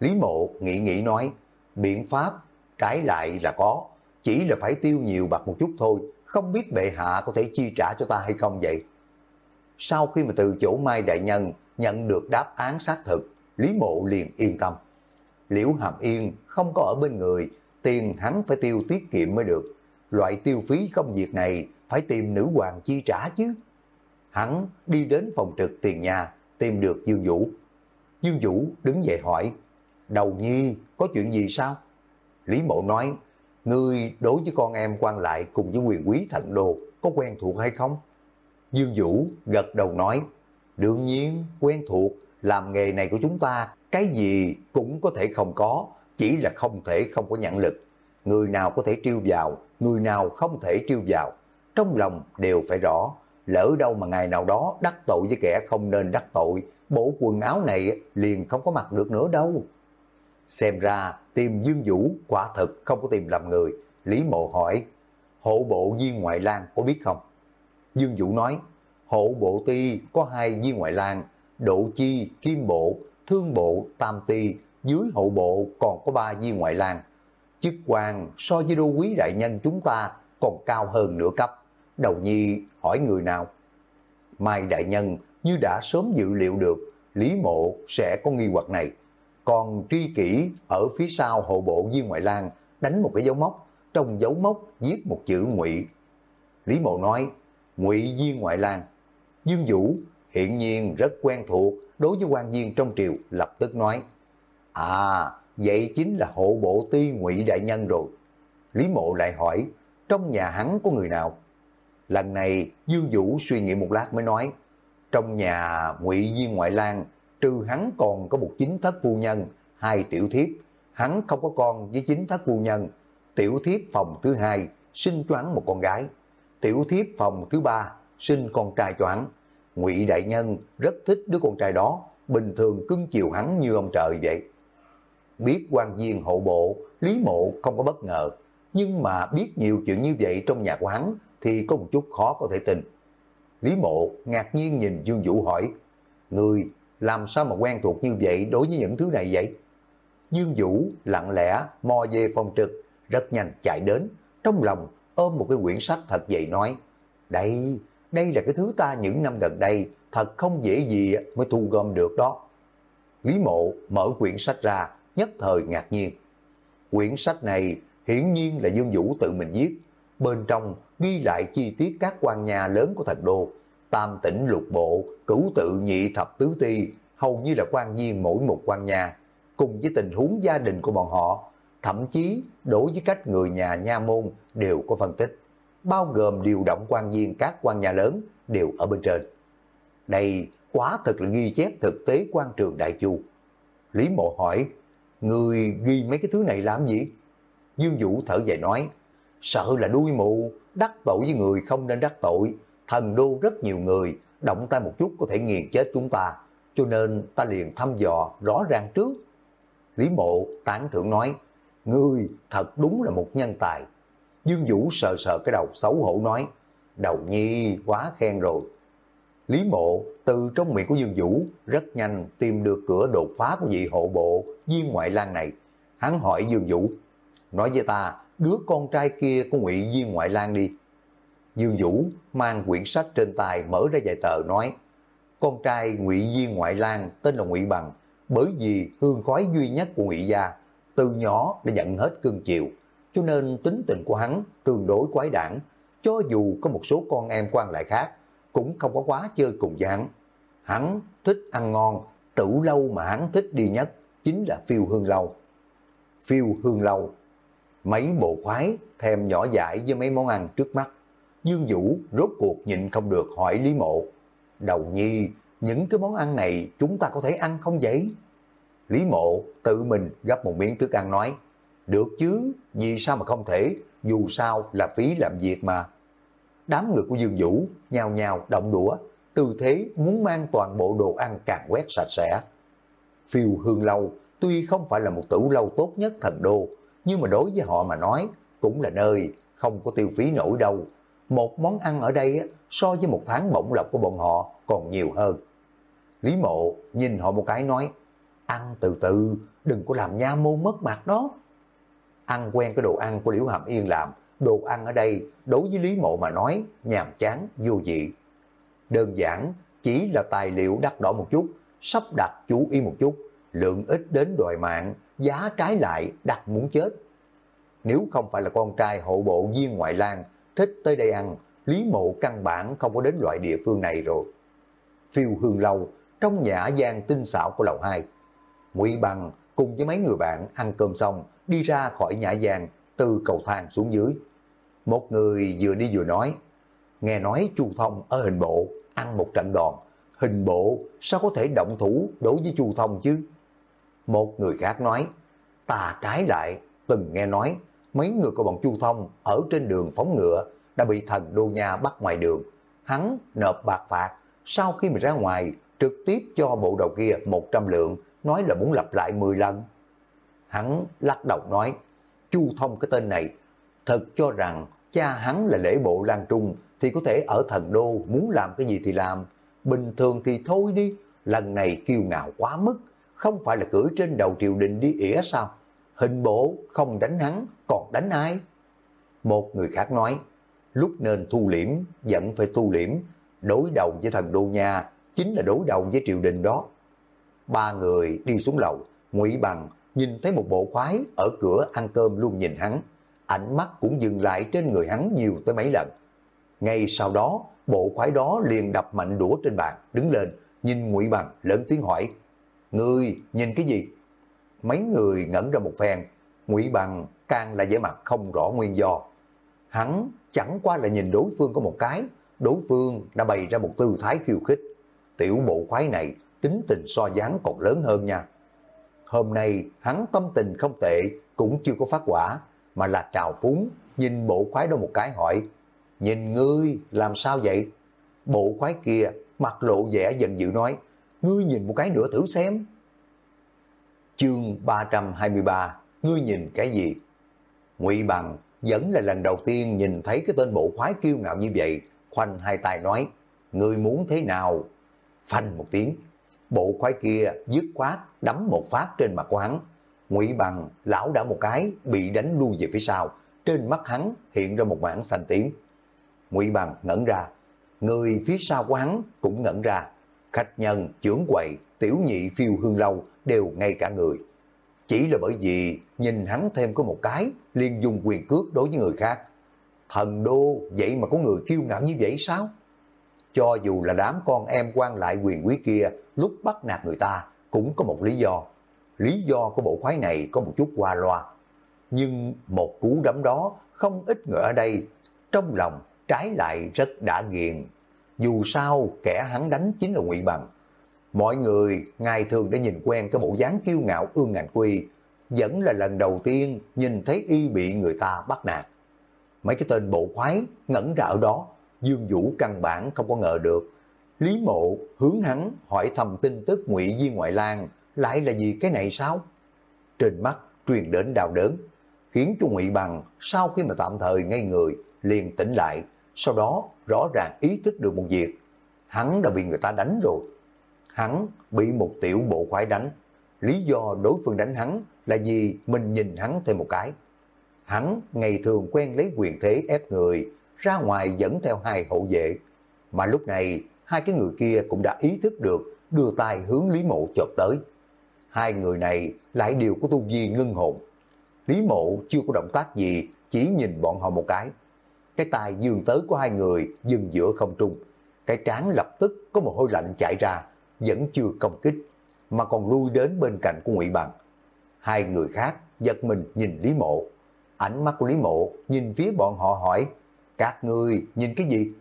Lý mộ nghĩ nghĩ nói, biện pháp trái lại là có, chỉ là phải tiêu nhiều bạc một chút thôi, không biết bệ hạ có thể chi trả cho ta hay không vậy? Sau khi mà từ chỗ Mai Đại Nhân nhận được đáp án xác thực, Lý Mộ liền yên tâm. Liễu Hàm Yên không có ở bên người, tiền hắn phải tiêu tiết kiệm mới được. Loại tiêu phí công việc này phải tìm nữ hoàng chi trả chứ. Hắn đi đến phòng trực tiền nhà, tìm được Dương Vũ. Dương Vũ đứng dậy hỏi, đầu nhi có chuyện gì sao? Lý Mộ nói, ngươi đối với con em quan lại cùng với quyền quý thận đồ có quen thuộc hay không? Dương Vũ gật đầu nói, đương nhiên quen thuộc, làm nghề này của chúng ta, cái gì cũng có thể không có, chỉ là không thể không có nhận lực. Người nào có thể triêu vào, người nào không thể triêu vào, trong lòng đều phải rõ, lỡ đâu mà ngày nào đó đắc tội với kẻ không nên đắc tội, bộ quần áo này liền không có mặc được nữa đâu. Xem ra tìm Dương Vũ quả thực không có tìm lầm người. Lý Mộ hỏi, hộ bộ viên ngoại lang có biết không? Dương Vũ nói, hộ bộ ti có hai viên ngoại lang, độ chi, kim bộ, thương bộ, tam ti, dưới hộ bộ còn có ba viên ngoại lang. Chức quan so với đô quý đại nhân chúng ta còn cao hơn nửa cấp. Đầu nhi hỏi người nào? Mai đại nhân như đã sớm dự liệu được Lý Mộ sẽ có nghi hoặc này. Còn tri kỷ ở phía sau hộ bộ viên ngoại lang đánh một cái dấu mốc, trong dấu mốc viết một chữ ngụy. Lý Mộ nói, ngụy viên ngoại lang. Dương Vũ, hiện nhiên rất quen thuộc đối với quan viên trong triều lập tức nói, À, vậy chính là hộ bộ ti ngụy đại nhân rồi. Lý mộ lại hỏi, trong nhà hắn có người nào? Lần này Dương Vũ suy nghĩ một lát mới nói, trong nhà ngụy viên ngoại lang, trừ hắn còn có một chính thất phu nhân, hai tiểu thiếp, hắn không có con với chính thất phu nhân, tiểu thiếp phòng thứ hai sinh choáng một con gái, tiểu thiếp phòng thứ ba sinh con trai choáng. Ngụy đại nhân rất thích đứa con trai đó, bình thường cưng chiều hắn như ông trời vậy. Biết quan viên hộ bộ, Lý Mộ không có bất ngờ, nhưng mà biết nhiều chuyện như vậy trong nhà của hắn thì có một chút khó có thể tin. Lý Mộ ngạc nhiên nhìn Dương Vũ hỏi, Người làm sao mà quen thuộc như vậy đối với những thứ này vậy? Dương Vũ lặng lẽ mò về phòng trực, rất nhanh chạy đến, trong lòng ôm một cái quyển sách thật dày nói, đây, đây là cái thứ ta những năm gần đây thật không dễ gì mới thu gom được đó. Lý Mộ mở quyển sách ra, nhất thời ngạc nhiên. Quyển sách này hiển nhiên là Dương Vũ tự mình viết, bên trong ghi lại chi tiết các quan nhà lớn của thần đô, tam tỉnh lục bộ, cửu tự nhị thập tứ ti, hầu như là quan viên mỗi một quan nhà, cùng với tình huống gia đình của bọn họ, thậm chí đối với cách người nhà nha môn đều có phân tích, bao gồm điều động quan viên các quan nhà lớn đều ở bên trên. Đây quá thật là ghi chép thực tế quan trường Đại Chu. Lý Mộ hỏi, người ghi mấy cái thứ này làm gì? Dương Vũ thở dài nói, sợ là đuôi mù, đắc tội với người không nên đắc tội, thần đô rất nhiều người, động tay một chút có thể nghiền chết chúng ta, cho nên ta liền thăm dò rõ ràng trước. Lý Mộ tán thưởng nói, ngươi thật đúng là một nhân tài. Dương Vũ sờ sờ cái đầu xấu hổ nói, đầu nhi quá khen rồi. Lý Mộ từ trong miệng của Dương Vũ rất nhanh tìm được cửa đột phá của vị hộ bộ viên ngoại lang này. Hắn hỏi Dương Vũ, nói với ta, đứa con trai kia của ngụy viên ngoại lang đi. Dương Vũ mang quyển sách trên tay mở ra vài tờ nói, con trai ngụy viên ngoại lang tên là ngụy Bằng, bởi vì hương khói duy nhất của ngụy gia, từ nhỏ đã nhận hết cương chiều, cho nên tính tình của hắn tương đối quái đản, cho dù có một số con em quan lại khác, cũng không có quá chơi cùng với hắn. Hắn thích ăn ngon, tử lâu mà hắn thích đi nhất chính là phiêu hương lâu. Phiêu hương lâu, mấy bộ khoái thèm nhỏ dại với mấy món ăn trước mắt. Dương Vũ rốt cuộc nhịn không được hỏi Lý Mộ, đầu nhi, những cái món ăn này chúng ta có thể ăn không vậy? Lý Mộ tự mình gấp một miếng thức ăn nói, được chứ, vì sao mà không thể, dù sao là phí làm việc mà. Đám người của Dương Vũ nhào nhào động đũa, tư thế muốn mang toàn bộ đồ ăn càng quét sạch sẽ. Phiêu Hương Lâu tuy không phải là một tử lâu tốt nhất thần đô, nhưng mà đối với họ mà nói cũng là nơi không có tiêu phí nổi đâu. Một món ăn ở đây so với một tháng bổng lộc của bọn họ còn nhiều hơn. Lý Mộ nhìn họ một cái nói, ăn từ từ, đừng có làm nha mô mất mặt đó. Ăn quen cái đồ ăn của Liễu Hàm Yên làm, đồ ăn ở đây đối với Lý Mộ mà nói nhàm chán, vô dị Đơn giản, chỉ là tài liệu đắt đỏ một chút, sắp đặt chú ý một chút, lượng ít đến đòi mạng, giá trái lại đặt muốn chết. Nếu không phải là con trai hộ bộ viên ngoại lang thích tới đây ăn, Lý Mộ căn bản không có đến loại địa phương này rồi. Phiêu hương lâu, trong nhã gian tinh xảo của lầu 2. Ngụy Bằng cùng với mấy người bạn ăn cơm xong, đi ra khỏi nhã gian, từ cầu thang xuống dưới. Một người vừa đi vừa nói, nghe nói Chu Thông ở hình bộ ăn một trận đòn, hình bộ sao có thể động thủ đối với Chu Thông chứ? Một người khác nói, ta trái lại từng nghe nói mấy người của bọn Chu Thông ở trên đường phóng ngựa đã bị thần đô nha bắt ngoài đường. Hắn nộp bạc phạt, sau khi mình ra ngoài trực tiếp cho bộ đầu kia 100 lượng, nói là muốn lặp lại 10 lần. Hắn lắc đầu nói, Chu Thông cái tên này, thật cho rằng cha hắn là lễ bộ Lan Trung thì có thể ở thần đô muốn làm cái gì thì làm. Bình thường thì thôi đi, lần này kiêu ngạo quá mức, không phải là cưỡi trên đầu triều đình đi ỉa sao? Hình bộ không đánh hắn, còn đánh ai? Một người khác nói, lúc nên thu liễm, vẫn phải thu liễm, đối đầu với thần đô nha, chính là đối đầu với triều đình đó. Ba người đi xuống lầu, ngụy Bằng nhìn thấy một bộ khoái ở cửa ăn cơm luôn nhìn hắn, ánh mắt cũng dừng lại trên người hắn nhiều tới mấy lần. Ngay sau đó, bộ khoái đó liền đập mạnh đũa trên bàn, đứng lên, nhìn Ngụy Bằng lớn tiếng hỏi, người nhìn cái gì? Mấy người ngẩn ra một phen, Ngụy Bằng càng là vẻ mặt không rõ nguyên do. Hắn chẳng qua là nhìn đối phương có một cái, đối phương đã bày ra một tư thái khiêu khích. Tiểu bộ khoái này tính tình so dáng còn lớn hơn nha. Hôm nay hắn tâm tình không tệ, cũng chưa có phát quả, mà là trào phúng, nhìn bộ khoái đó một cái hỏi, nhìn ngươi làm sao vậy? Bộ khoái kia mặt lộ vẻ giận dữ nói, ngươi nhìn một cái nữa thử xem. Chương 323, ngươi nhìn cái gì? Ngụy Bằng vẫn là lần đầu tiên nhìn thấy cái tên bộ khoái kiêu ngạo như vậy, khoanh hai tay nói, ngươi muốn thế nào? Phanh một tiếng, bộ khoái kia dứt khoát đấm một phát trên mặt của hắn. Ngụy Bằng lão đã một cái bị đánh lui về phía sau, trên mắt hắn hiện ra một mảng xanh tím. Ngụy Bằng ngẩn ra, người phía sau của hắn cũng ngẩn ra. Khách nhân, trưởng quầy, tiểu nhị phiêu hương lâu đều ngay cả người. Chỉ là bởi vì nhìn hắn thêm có một cái, liên dùng quyền cước đối với người khác. Thần đô, vậy mà có người kiêu ngạo như vậy sao? Cho dù là đám con em quan lại quyền quý kia lúc bắt nạt người ta cũng có một lý do. Lý do của bộ khoái này có một chút qua loa. Nhưng một cú đấm đó không ít người ở đây, trong lòng trái lại rất đã nghiền. Dù sao kẻ hắn đánh chính là ngụy Bằng. Mọi người ngày thường đã nhìn quen cái bộ dáng kiêu ngạo ương ngạnh quy, vẫn là lần đầu tiên nhìn thấy y bị người ta bắt nạt. Mấy cái tên bộ khoái ngẩn ra ở đó, Dương Vũ căn bản không có ngờ được. Lý mộ hướng hắn hỏi thầm tin tức ngụy Di Ngoại lang lại là gì cái này sao? Trên mắt truyền đến đau đớn, khiến cho ngụy Bằng sau khi mà tạm thời ngây người liền tỉnh lại, sau đó rõ ràng ý thức được một việc, hắn đã bị người ta đánh rồi. Hắn bị một tiểu bộ khoái đánh, lý do đối phương đánh hắn là vì mình nhìn hắn thêm một cái. Hắn ngày thường quen lấy quyền thế ép người, ra ngoài dẫn theo hai hậu vệ, mà lúc này hai cái người kia cũng đã ý thức được đưa tay hướng Lý Mộ chộp tới. Hai người này lại đều có tu vi ngưng hồn. Lý Mộ chưa có động tác gì, chỉ nhìn bọn họ một cái. Cái tay dương tới của hai người dừng giữa không trung. Cái trán lập tức có một hôi lạnh chạy ra, vẫn chưa công kích, mà còn lui đến bên cạnh của Ngụy Bằng. Hai người khác giật mình nhìn Lý Mộ. Ánh mắt của Lý Mộ nhìn phía bọn họ hỏi, các ngươi nhìn cái gì?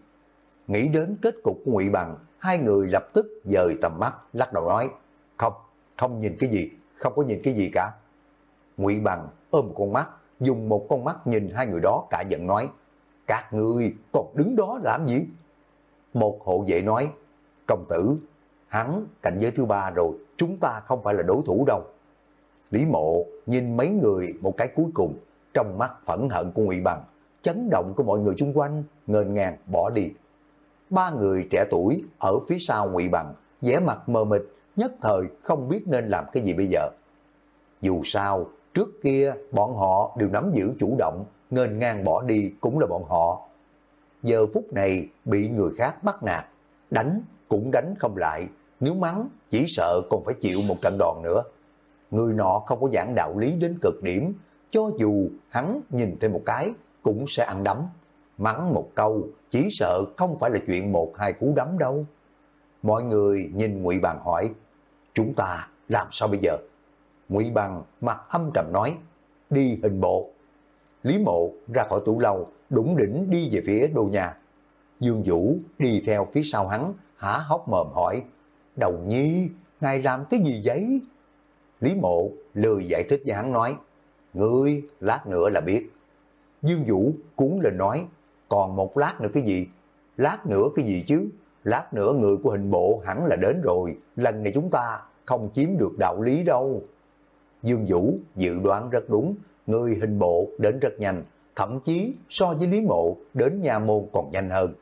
Nghĩ đến kết cục của Ngụy Bằng, hai người lập tức dời tầm mắt, lắc đầu nói, không, không nhìn cái gì, không có nhìn cái gì cả. Ngụy Bằng ôm con mắt, dùng một con mắt nhìn hai người đó cả giận nói, các ngươi còn đứng đó làm gì? Một hộ vệ nói, công tử, hắn cảnh giới thứ ba rồi, chúng ta không phải là đối thủ đâu. Lý mộ nhìn mấy người một cái cuối cùng, trong mắt phẫn hận của Ngụy Bằng, chấn động của mọi người xung quanh, ngền ngàn bỏ đi. Ba người trẻ tuổi ở phía sau Ngụy Bằng, vẻ mặt mờ mịt, nhất thời không biết nên làm cái gì bây giờ. Dù sao, trước kia bọn họ đều nắm giữ chủ động, ngên ngang bỏ đi cũng là bọn họ. Giờ phút này bị người khác bắt nạt, đánh cũng đánh không lại, nếu mắng chỉ sợ còn phải chịu một trận đòn nữa. Người nọ không có giảng đạo lý đến cực điểm, cho dù hắn nhìn thêm một cái cũng sẽ ăn đấm. Mắng một câu chỉ sợ không phải là chuyện một hai cú đấm đâu. Mọi người nhìn Ngụy Bằng hỏi, chúng ta làm sao bây giờ? Ngụy Bằng mặt âm trầm nói, đi hình bộ. Lý Mộ ra khỏi tủ lâu, đủng đỉnh đi về phía đô nhà. Dương Vũ đi theo phía sau hắn, há hốc mồm hỏi, đầu nhi, ngài làm cái gì vậy? Lý Mộ lười giải thích với hắn nói, ngươi lát nữa là biết. Dương Vũ cuốn lên nói, còn một lát nữa cái gì? Lát nữa cái gì chứ? Lát nữa người của hình bộ hẳn là đến rồi, lần này chúng ta không chiếm được đạo lý đâu. Dương Vũ dự đoán rất đúng, người hình bộ đến rất nhanh, thậm chí so với Lý Mộ đến nhà môn còn nhanh hơn.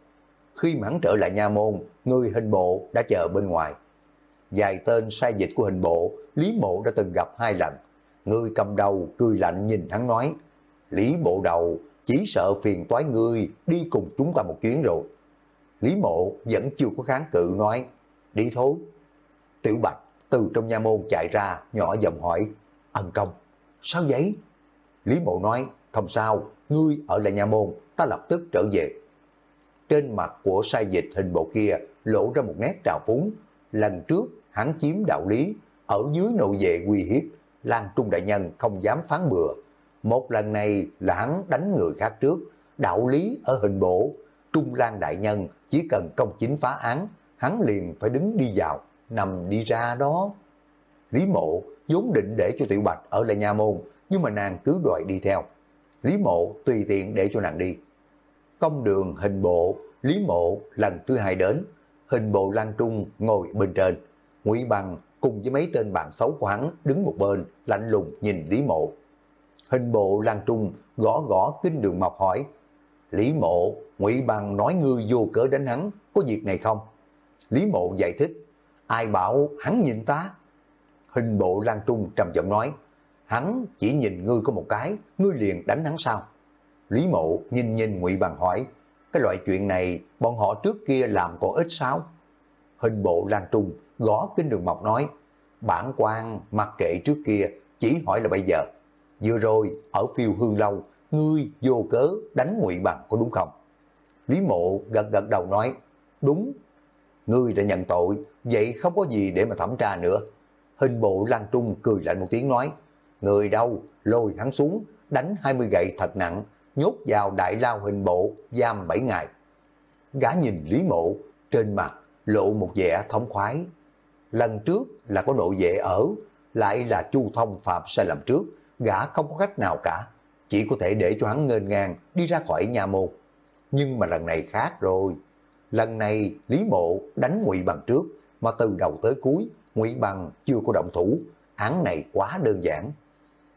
Khi mãn trở lại nhà môn, người hình bộ đã chờ bên ngoài. Dài tên sai dịch của hình bộ, Lý Mộ đã từng gặp hai lần. Người cầm đầu cười lạnh nhìn hắn nói, Lý bộ đầu chỉ sợ phiền toái ngươi đi cùng chúng ta một chuyến rồi. Lý mộ vẫn chưa có kháng cự nói, đi thôi. Tiểu Bạch từ trong nhà môn chạy ra, nhỏ giọng hỏi, ân công, sao vậy? Lý mộ nói, không sao, ngươi ở lại nhà môn, ta lập tức trở về. trên mặt của sai dịch hình bộ kia lộ ra một nét trào phúng. Lần trước hắn chiếm đạo lý, ở dưới nội vệ uy hiếp, Lan Trung Đại Nhân không dám phán bừa. Một lần này là hắn đánh người khác trước, đạo lý ở hình bộ, Trung Lan Đại Nhân chỉ cần công chính phá án, hắn liền phải đứng đi vào, nằm đi ra đó. Lý Mộ vốn định để cho Tiểu Bạch ở lại nhà môn, nhưng mà nàng cứ đòi đi theo. Lý Mộ tùy tiện để cho nàng đi. Công đường hình bộ, Lý Mộ lần thứ hai đến, hình bộ Lan Trung ngồi bên trên. Ngụy Bằng cùng với mấy tên bạn xấu của hắn đứng một bên, lạnh lùng nhìn Lý Mộ. Hình bộ Lan Trung gõ gõ kinh đường mọc hỏi, Lý Mộ, Ngụy Bằng nói ngươi vô cớ đánh hắn, có việc này không? Lý Mộ giải thích, ai bảo hắn nhìn ta? Hình bộ Lan Trung trầm giọng nói, hắn chỉ nhìn ngươi có một cái, ngươi liền đánh hắn sao? Lý Mộ nhìn nhìn Ngụy Bằng hỏi, cái loại chuyện này bọn họ trước kia làm có ít sao? Hình bộ Lan Trung gõ kinh đường mọc nói, bản quan mặc kệ trước kia, chỉ hỏi là bây giờ. Vừa rồi, ở phiêu hương lâu, ngươi vô cớ đánh ngụy bằng có đúng không? Lý mộ gật gật đầu nói, đúng. Ngươi đã nhận tội, vậy không có gì để mà thẩm tra nữa. Hình bộ Lan Trung cười lạnh một tiếng nói, người đâu, lôi hắn xuống, đánh 20 gậy thật nặng, nhốt vào đại lao hình bộ, giam 7 ngày. Gã nhìn Lý mộ, trên mặt lộ một vẻ thống khoái. Lần trước là có nội vệ ở, lại là Chu Thông phạm sai lầm trước, gã không có cách nào cả, chỉ có thể để cho hắn ngên ngang đi ra khỏi nhà môn. Nhưng mà lần này khác rồi. Lần này Lý Mộ đánh Ngụy Bằng trước, mà từ đầu tới cuối Ngụy Bằng chưa có động thủ, án này quá đơn giản.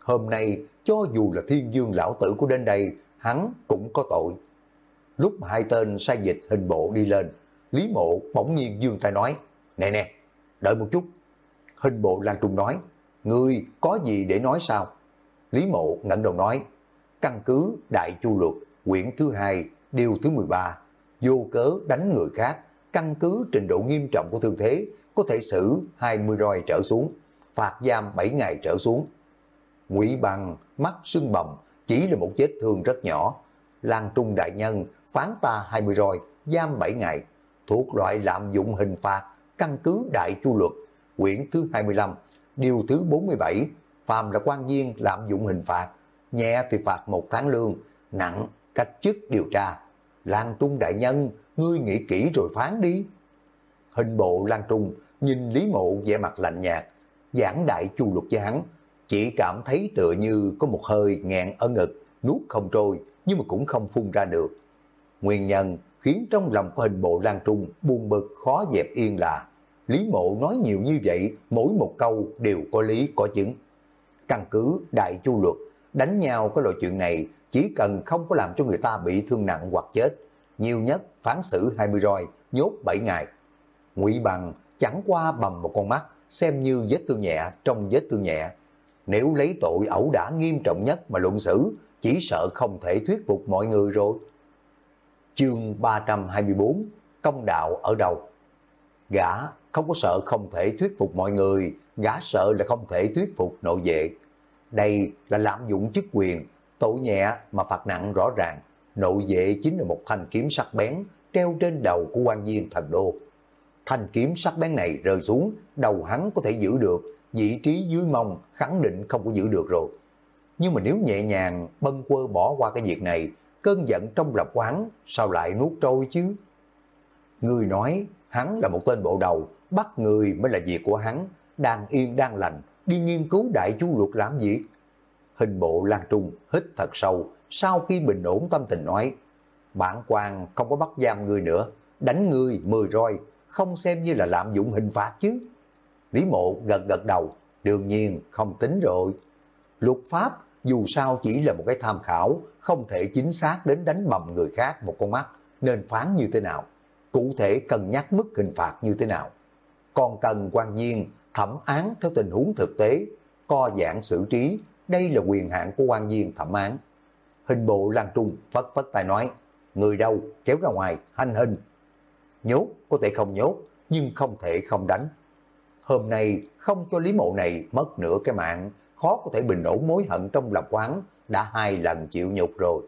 Hôm nay cho dù là thiên dương lão tử của đến đây, hắn cũng có tội. Lúc hai tên sai dịch hình bộ đi lên, Lý Mộ bỗng nhiên dương tay nói, nè nè, đợi một chút. Hình bộ Lan Trung nói, ngươi có gì để nói sao? Lý Mộ ngẩng đầu nói, căn cứ Đại Chu Luật, quyển thứ hai, điều thứ 13, vô cớ đánh người khác, căn cứ trình độ nghiêm trọng của thương thế, có thể xử 20 roi trở xuống, phạt giam 7 ngày trở xuống. Ngụy bằng, mắt sưng bầm, chỉ là một vết thương rất nhỏ. Lan Trung Đại Nhân phán ta 20 roi, giam 7 ngày, thuộc loại lạm dụng hình phạt, căn cứ Đại Chu Luật, quyển thứ 25, điều thứ 47, phàm là quan viên lạm dụng hình phạt, nhẹ thì phạt một tháng lương, nặng cách chức điều tra. Lan Trung đại nhân, ngươi nghĩ kỹ rồi phán đi. Hình bộ Lan Trung nhìn Lý Mộ vẻ mặt lạnh nhạt, giảng đại chu luật cho hắn, chỉ cảm thấy tựa như có một hơi nghẹn ở ngực, nuốt không trôi, nhưng mà cũng không phun ra được. Nguyên nhân khiến trong lòng của hình bộ Lan Trung buồn bực khó dẹp yên là Lý Mộ nói nhiều như vậy, mỗi một câu đều có lý có chứng. Căn cứ đại chu luật, đánh nhau cái loại chuyện này chỉ cần không có làm cho người ta bị thương nặng hoặc chết, nhiều nhất phán xử 20 roi, nhốt 7 ngày. Ngụy Bằng chẳng qua bầm một con mắt, xem như vết thương nhẹ trong vết thương nhẹ. Nếu lấy tội ẩu đả nghiêm trọng nhất mà luận xử, chỉ sợ không thể thuyết phục mọi người rồi. Chương 324 Công đạo ở đâu? Gã không có sợ không thể thuyết phục mọi người, gã sợ là không thể thuyết phục nội vệ. Đây là lạm dụng chức quyền, tội nhẹ mà phạt nặng rõ ràng. Nội vệ chính là một thanh kiếm sắc bén treo trên đầu của quan viên thần đô. Thanh kiếm sắc bén này rơi xuống, đầu hắn có thể giữ được, vị trí dưới mông khẳng định không có giữ được rồi. Nhưng mà nếu nhẹ nhàng bân quơ bỏ qua cái việc này, cơn giận trong lập quán sao lại nuốt trôi chứ? Người nói hắn là một tên bộ đầu, bắt người mới là việc của hắn, đang yên đang lành, đi nghiên cứu đại chú luật làm gì? Hình bộ Lan Trung hít thật sâu, sau khi bình ổn tâm tình nói, bản quan không có bắt giam người nữa, đánh người mười roi, không xem như là lạm dụng hình phạt chứ. Lý mộ gật gật đầu, đương nhiên không tính rồi. Luật pháp dù sao chỉ là một cái tham khảo, không thể chính xác đến đánh bầm người khác một con mắt, nên phán như thế nào, cụ thể cần nhắc mức hình phạt như thế nào. Còn cần quan viên thẩm án theo tình huống thực tế, co giảng xử trí, đây là quyền hạn của quan viên thẩm án. Hình bộ Lan Trung phất phất tay nói, người đâu kéo ra ngoài, hành hình. Nhốt có thể không nhốt, nhưng không thể không đánh. Hôm nay không cho Lý Mộ này mất nửa cái mạng, khó có thể bình ổn mối hận trong lòng quán, đã hai lần chịu nhục rồi.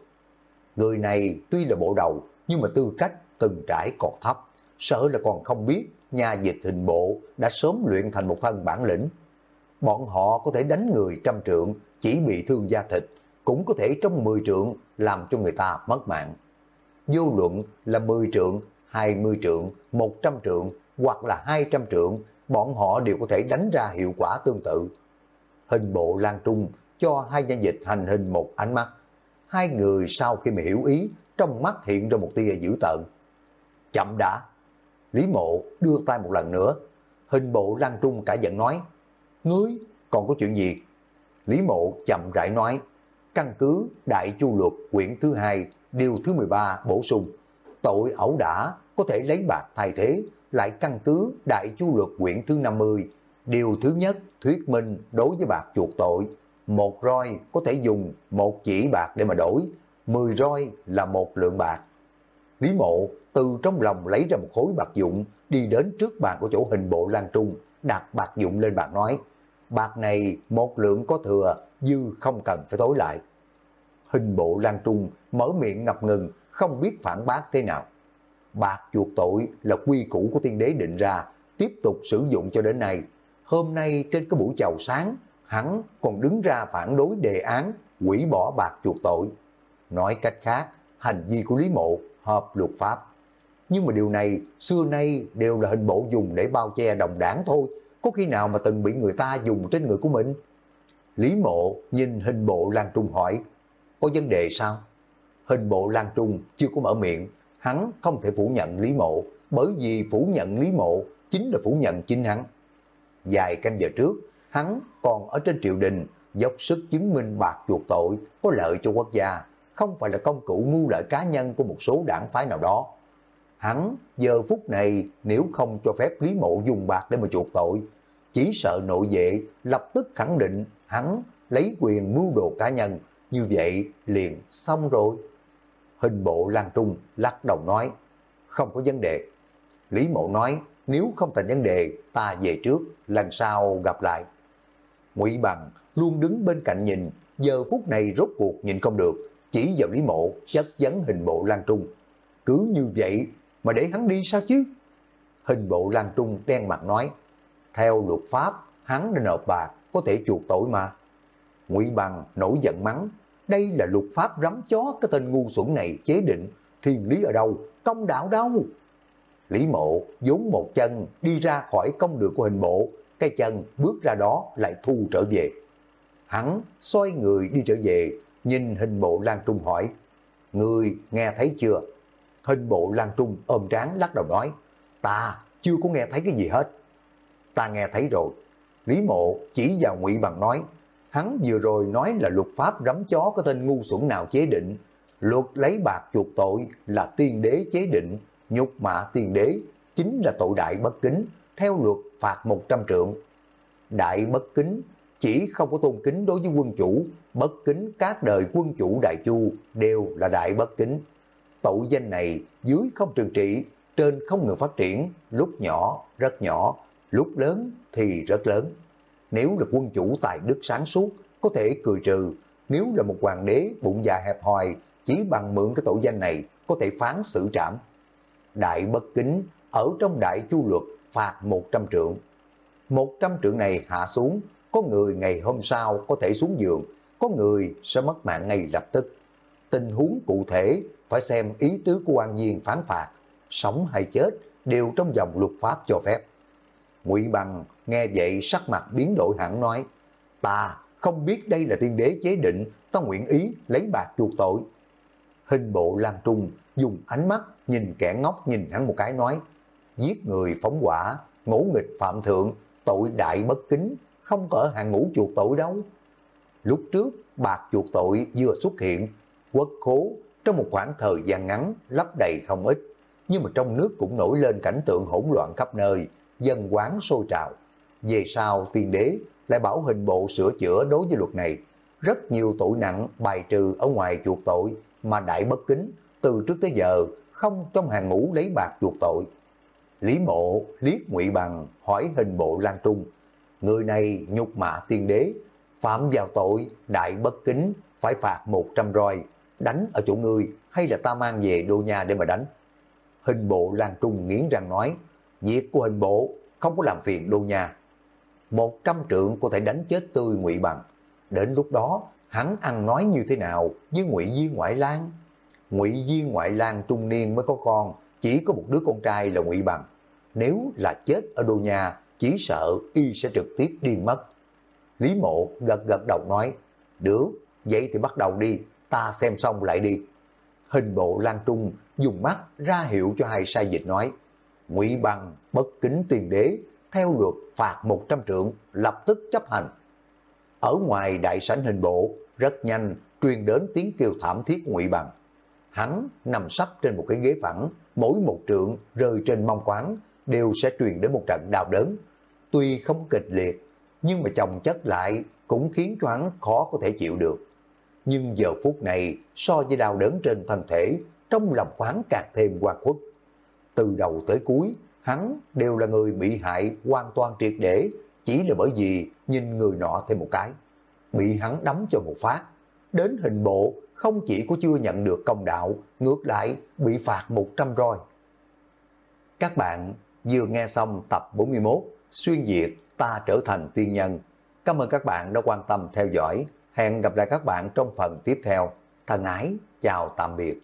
Người này tuy là bộ đầu, nhưng mà tư cách từng trải còn thấp, sợ là còn không biết nhà dịch hình bộ đã sớm luyện thành một thân bản lĩnh. Bọn họ có thể đánh người trăm trượng, chỉ bị thương da thịt, cũng có thể trong 10 trượng làm cho người ta mất mạng. Vô luận là 10 trượng, 20 trượng, 100 trượng hoặc là 200 trượng, bọn họ đều có thể đánh ra hiệu quả tương tự. Hình bộ Lan Trung cho hai nhân dịch hành hình một ánh mắt. Hai người sau khi mà hiểu ý, trong mắt hiện ra một tia dữ tợn. Chậm đã. Lý mộ đưa tay một lần nữa. Hình bộ Lan Trung cả giận nói, Ngươi còn có chuyện gì? Lý mộ chậm rãi nói, căn cứ Đại Chu Luật quyển thứ hai điều thứ 13 bổ sung, tội ẩu đả có thể lấy bạc thay thế, lại căn cứ Đại Chu Luật quyển thứ 50, điều thứ nhất thuyết minh đối với bạc chuột tội, một roi có thể dùng một chỉ bạc để mà đổi, 10 roi là một lượng bạc. Lý mộ từ trong lòng lấy ra một khối bạc dụng, đi đến trước bàn của chỗ hình bộ Lan Trung, đặt bạc dụng lên bàn nói, bạc này một lượng có thừa, dư không cần phải tối lại. Hình bộ Lan Trung mở miệng ngập ngừng, không biết phản bác thế nào. Bạc chuột tội là quy củ của tiên đế định ra, tiếp tục sử dụng cho đến nay. Hôm nay trên cái buổi chào sáng, hắn còn đứng ra phản đối đề án quỷ bỏ bạc chuột tội. Nói cách khác, hành vi của Lý Mộ hợp luật pháp. Nhưng mà điều này xưa nay đều là hình bộ dùng để bao che đồng đảng thôi, có khi nào mà từng bị người ta dùng trên người của mình? Lý Mộ nhìn hình bộ Lan Trung hỏi, có vấn đề sao? Hình bộ Lan Trung chưa có mở miệng, hắn không thể phủ nhận Lý Mộ, bởi vì phủ nhận Lý Mộ chính là phủ nhận chính hắn. Dài canh giờ trước, hắn còn ở trên triều đình, dốc sức chứng minh bạc chuột tội có lợi cho quốc gia, không phải là công cụ ngu lợi cá nhân của một số đảng phái nào đó. Hắn giờ phút này nếu không cho phép Lý Mộ dùng bạc để mà chuột tội, chỉ sợ nội vệ lập tức khẳng định hắn lấy quyền mưu đồ cá nhân, như vậy liền xong rồi. Hình bộ Lan Trung lắc đầu nói, không có vấn đề. Lý Mộ nói, nếu không thành vấn đề, ta về trước, lần sau gặp lại. Ngụy Bằng luôn đứng bên cạnh nhìn, giờ phút này rốt cuộc nhìn không được, chỉ vào Lý Mộ chất vấn hình bộ Lan Trung. Cứ như vậy mà để hắn đi sao chứ? Hình bộ Lan Trung đen mặt nói, theo luật pháp, hắn đã nộp bạc, có thể chuộc tội mà. Ngụy Bằng nổi giận mắng, đây là luật pháp rắm chó cái tên ngu xuẩn này chế định, thiên lý ở đâu, công đạo đâu. Lý mộ vốn một chân đi ra khỏi công đường của hình bộ, cái chân bước ra đó lại thu trở về. Hắn xoay người đi trở về, nhìn hình bộ Lan Trung hỏi, Người nghe thấy chưa? Hình bộ Lan Trung ôm trán lắc đầu nói, ta chưa có nghe thấy cái gì hết. Ta nghe thấy rồi. Lý mộ chỉ vào ngụy bằng nói, hắn vừa rồi nói là luật pháp rắm chó có tên ngu xuẩn nào chế định. Luật lấy bạc chuộc tội là tiên đế chế định, nhục mạ tiên đế chính là tội đại bất kính, theo luật phạt 100 trượng. Đại bất kính chỉ không có tôn kính đối với quân chủ, bất kính các đời quân chủ đại chu đều là đại bất kính. Tội danh này dưới không trừng trị, trên không ngừng phát triển, lúc nhỏ, rất nhỏ, lúc lớn thì rất lớn. Nếu là quân chủ tài đức sáng suốt, có thể cười trừ. Nếu là một hoàng đế bụng dạ hẹp hòi, chỉ bằng mượn cái tội danh này có thể phán xử trảm. Đại bất kính ở trong đại chu luật phạt 100 trượng. 100 trượng này hạ xuống, có người ngày hôm sau có thể xuống giường, có người sẽ mất mạng ngay lập tức. Tình huống cụ thể phải xem ý tứ của quan viên phán phạt, sống hay chết đều trong dòng luật pháp cho phép. Ngụy Bằng nghe vậy sắc mặt biến đổi hẳn nói, ta không biết đây là tiên đế chế định, ta nguyện ý lấy bạc chuộc tội. Hình bộ Lan Trung dùng ánh mắt nhìn kẻ ngốc nhìn hắn một cái nói, giết người phóng quả, ngỗ nghịch phạm thượng, tội đại bất kính, không có hàng ngũ chuộc tội đâu. Lúc trước, bạc chuộc tội vừa xuất hiện, quốc khố trong một khoảng thời gian ngắn lấp đầy không ít, nhưng mà trong nước cũng nổi lên cảnh tượng hỗn loạn khắp nơi, dân quán sôi trào. Về sau tiên đế lại bảo hình bộ sửa chữa đối với luật này. Rất nhiều tội nặng bài trừ ở ngoài chuộc tội mà đại bất kính từ trước tới giờ không trong hàng ngũ lấy bạc chuộc tội. Lý mộ liếc ngụy bằng hỏi hình bộ Lan Trung. Người này nhục mạ tiên đế, phạm vào tội đại bất kính phải phạt 100 roi, đánh ở chỗ ngươi hay là ta mang về đô nhà để mà đánh. Hình bộ Lan Trung nghiến răng nói, việc của hình bộ không có làm phiền đô nhà. Một trăm trượng có thể đánh chết tươi ngụy bằng. Đến lúc đó, hắn ăn nói như thế nào với ngụy viên Ngoại lang Ngụy viên Ngoại lang trung niên mới có con, chỉ có một đứa con trai là ngụy bằng. Nếu là chết ở đô nhà, chỉ sợ y sẽ trực tiếp điên mất. Lý mộ gật gật đầu nói, được, vậy thì bắt đầu đi, ta xem xong lại đi. Hình bộ Lan Trung dùng mắt ra hiệu cho hai sai dịch nói, ngụy bằng bất kính tiền đế, theo luật phạt 100 trượng, lập tức chấp hành. Ở ngoài đại sảnh hình bộ, rất nhanh truyền đến tiếng kêu thảm thiết ngụy bằng. Hắn nằm sắp trên một cái ghế phẳng, mỗi một trượng rơi trên mong quán đều sẽ truyền đến một trận đau đớn. Tuy không kịch liệt, nhưng mà chồng chất lại cũng khiến cho hắn khó có thể chịu được. Nhưng giờ phút này, so với đau đớn trên thân thể, trong lòng quán càng thêm quan khuất. Từ đầu tới cuối, hắn đều là người bị hại hoàn toàn triệt để, chỉ là bởi vì nhìn người nọ thêm một cái. Bị hắn đấm cho một phát. Đến hình bộ, không chỉ có chưa nhận được công đạo, ngược lại bị phạt 100 roi. Các bạn vừa nghe xong tập 41 Xuyên Việt ta trở thành tiên nhân. Cảm ơn các bạn đã quan tâm theo dõi. Hẹn gặp lại các bạn trong phần tiếp theo. Thân ái, chào tạm biệt.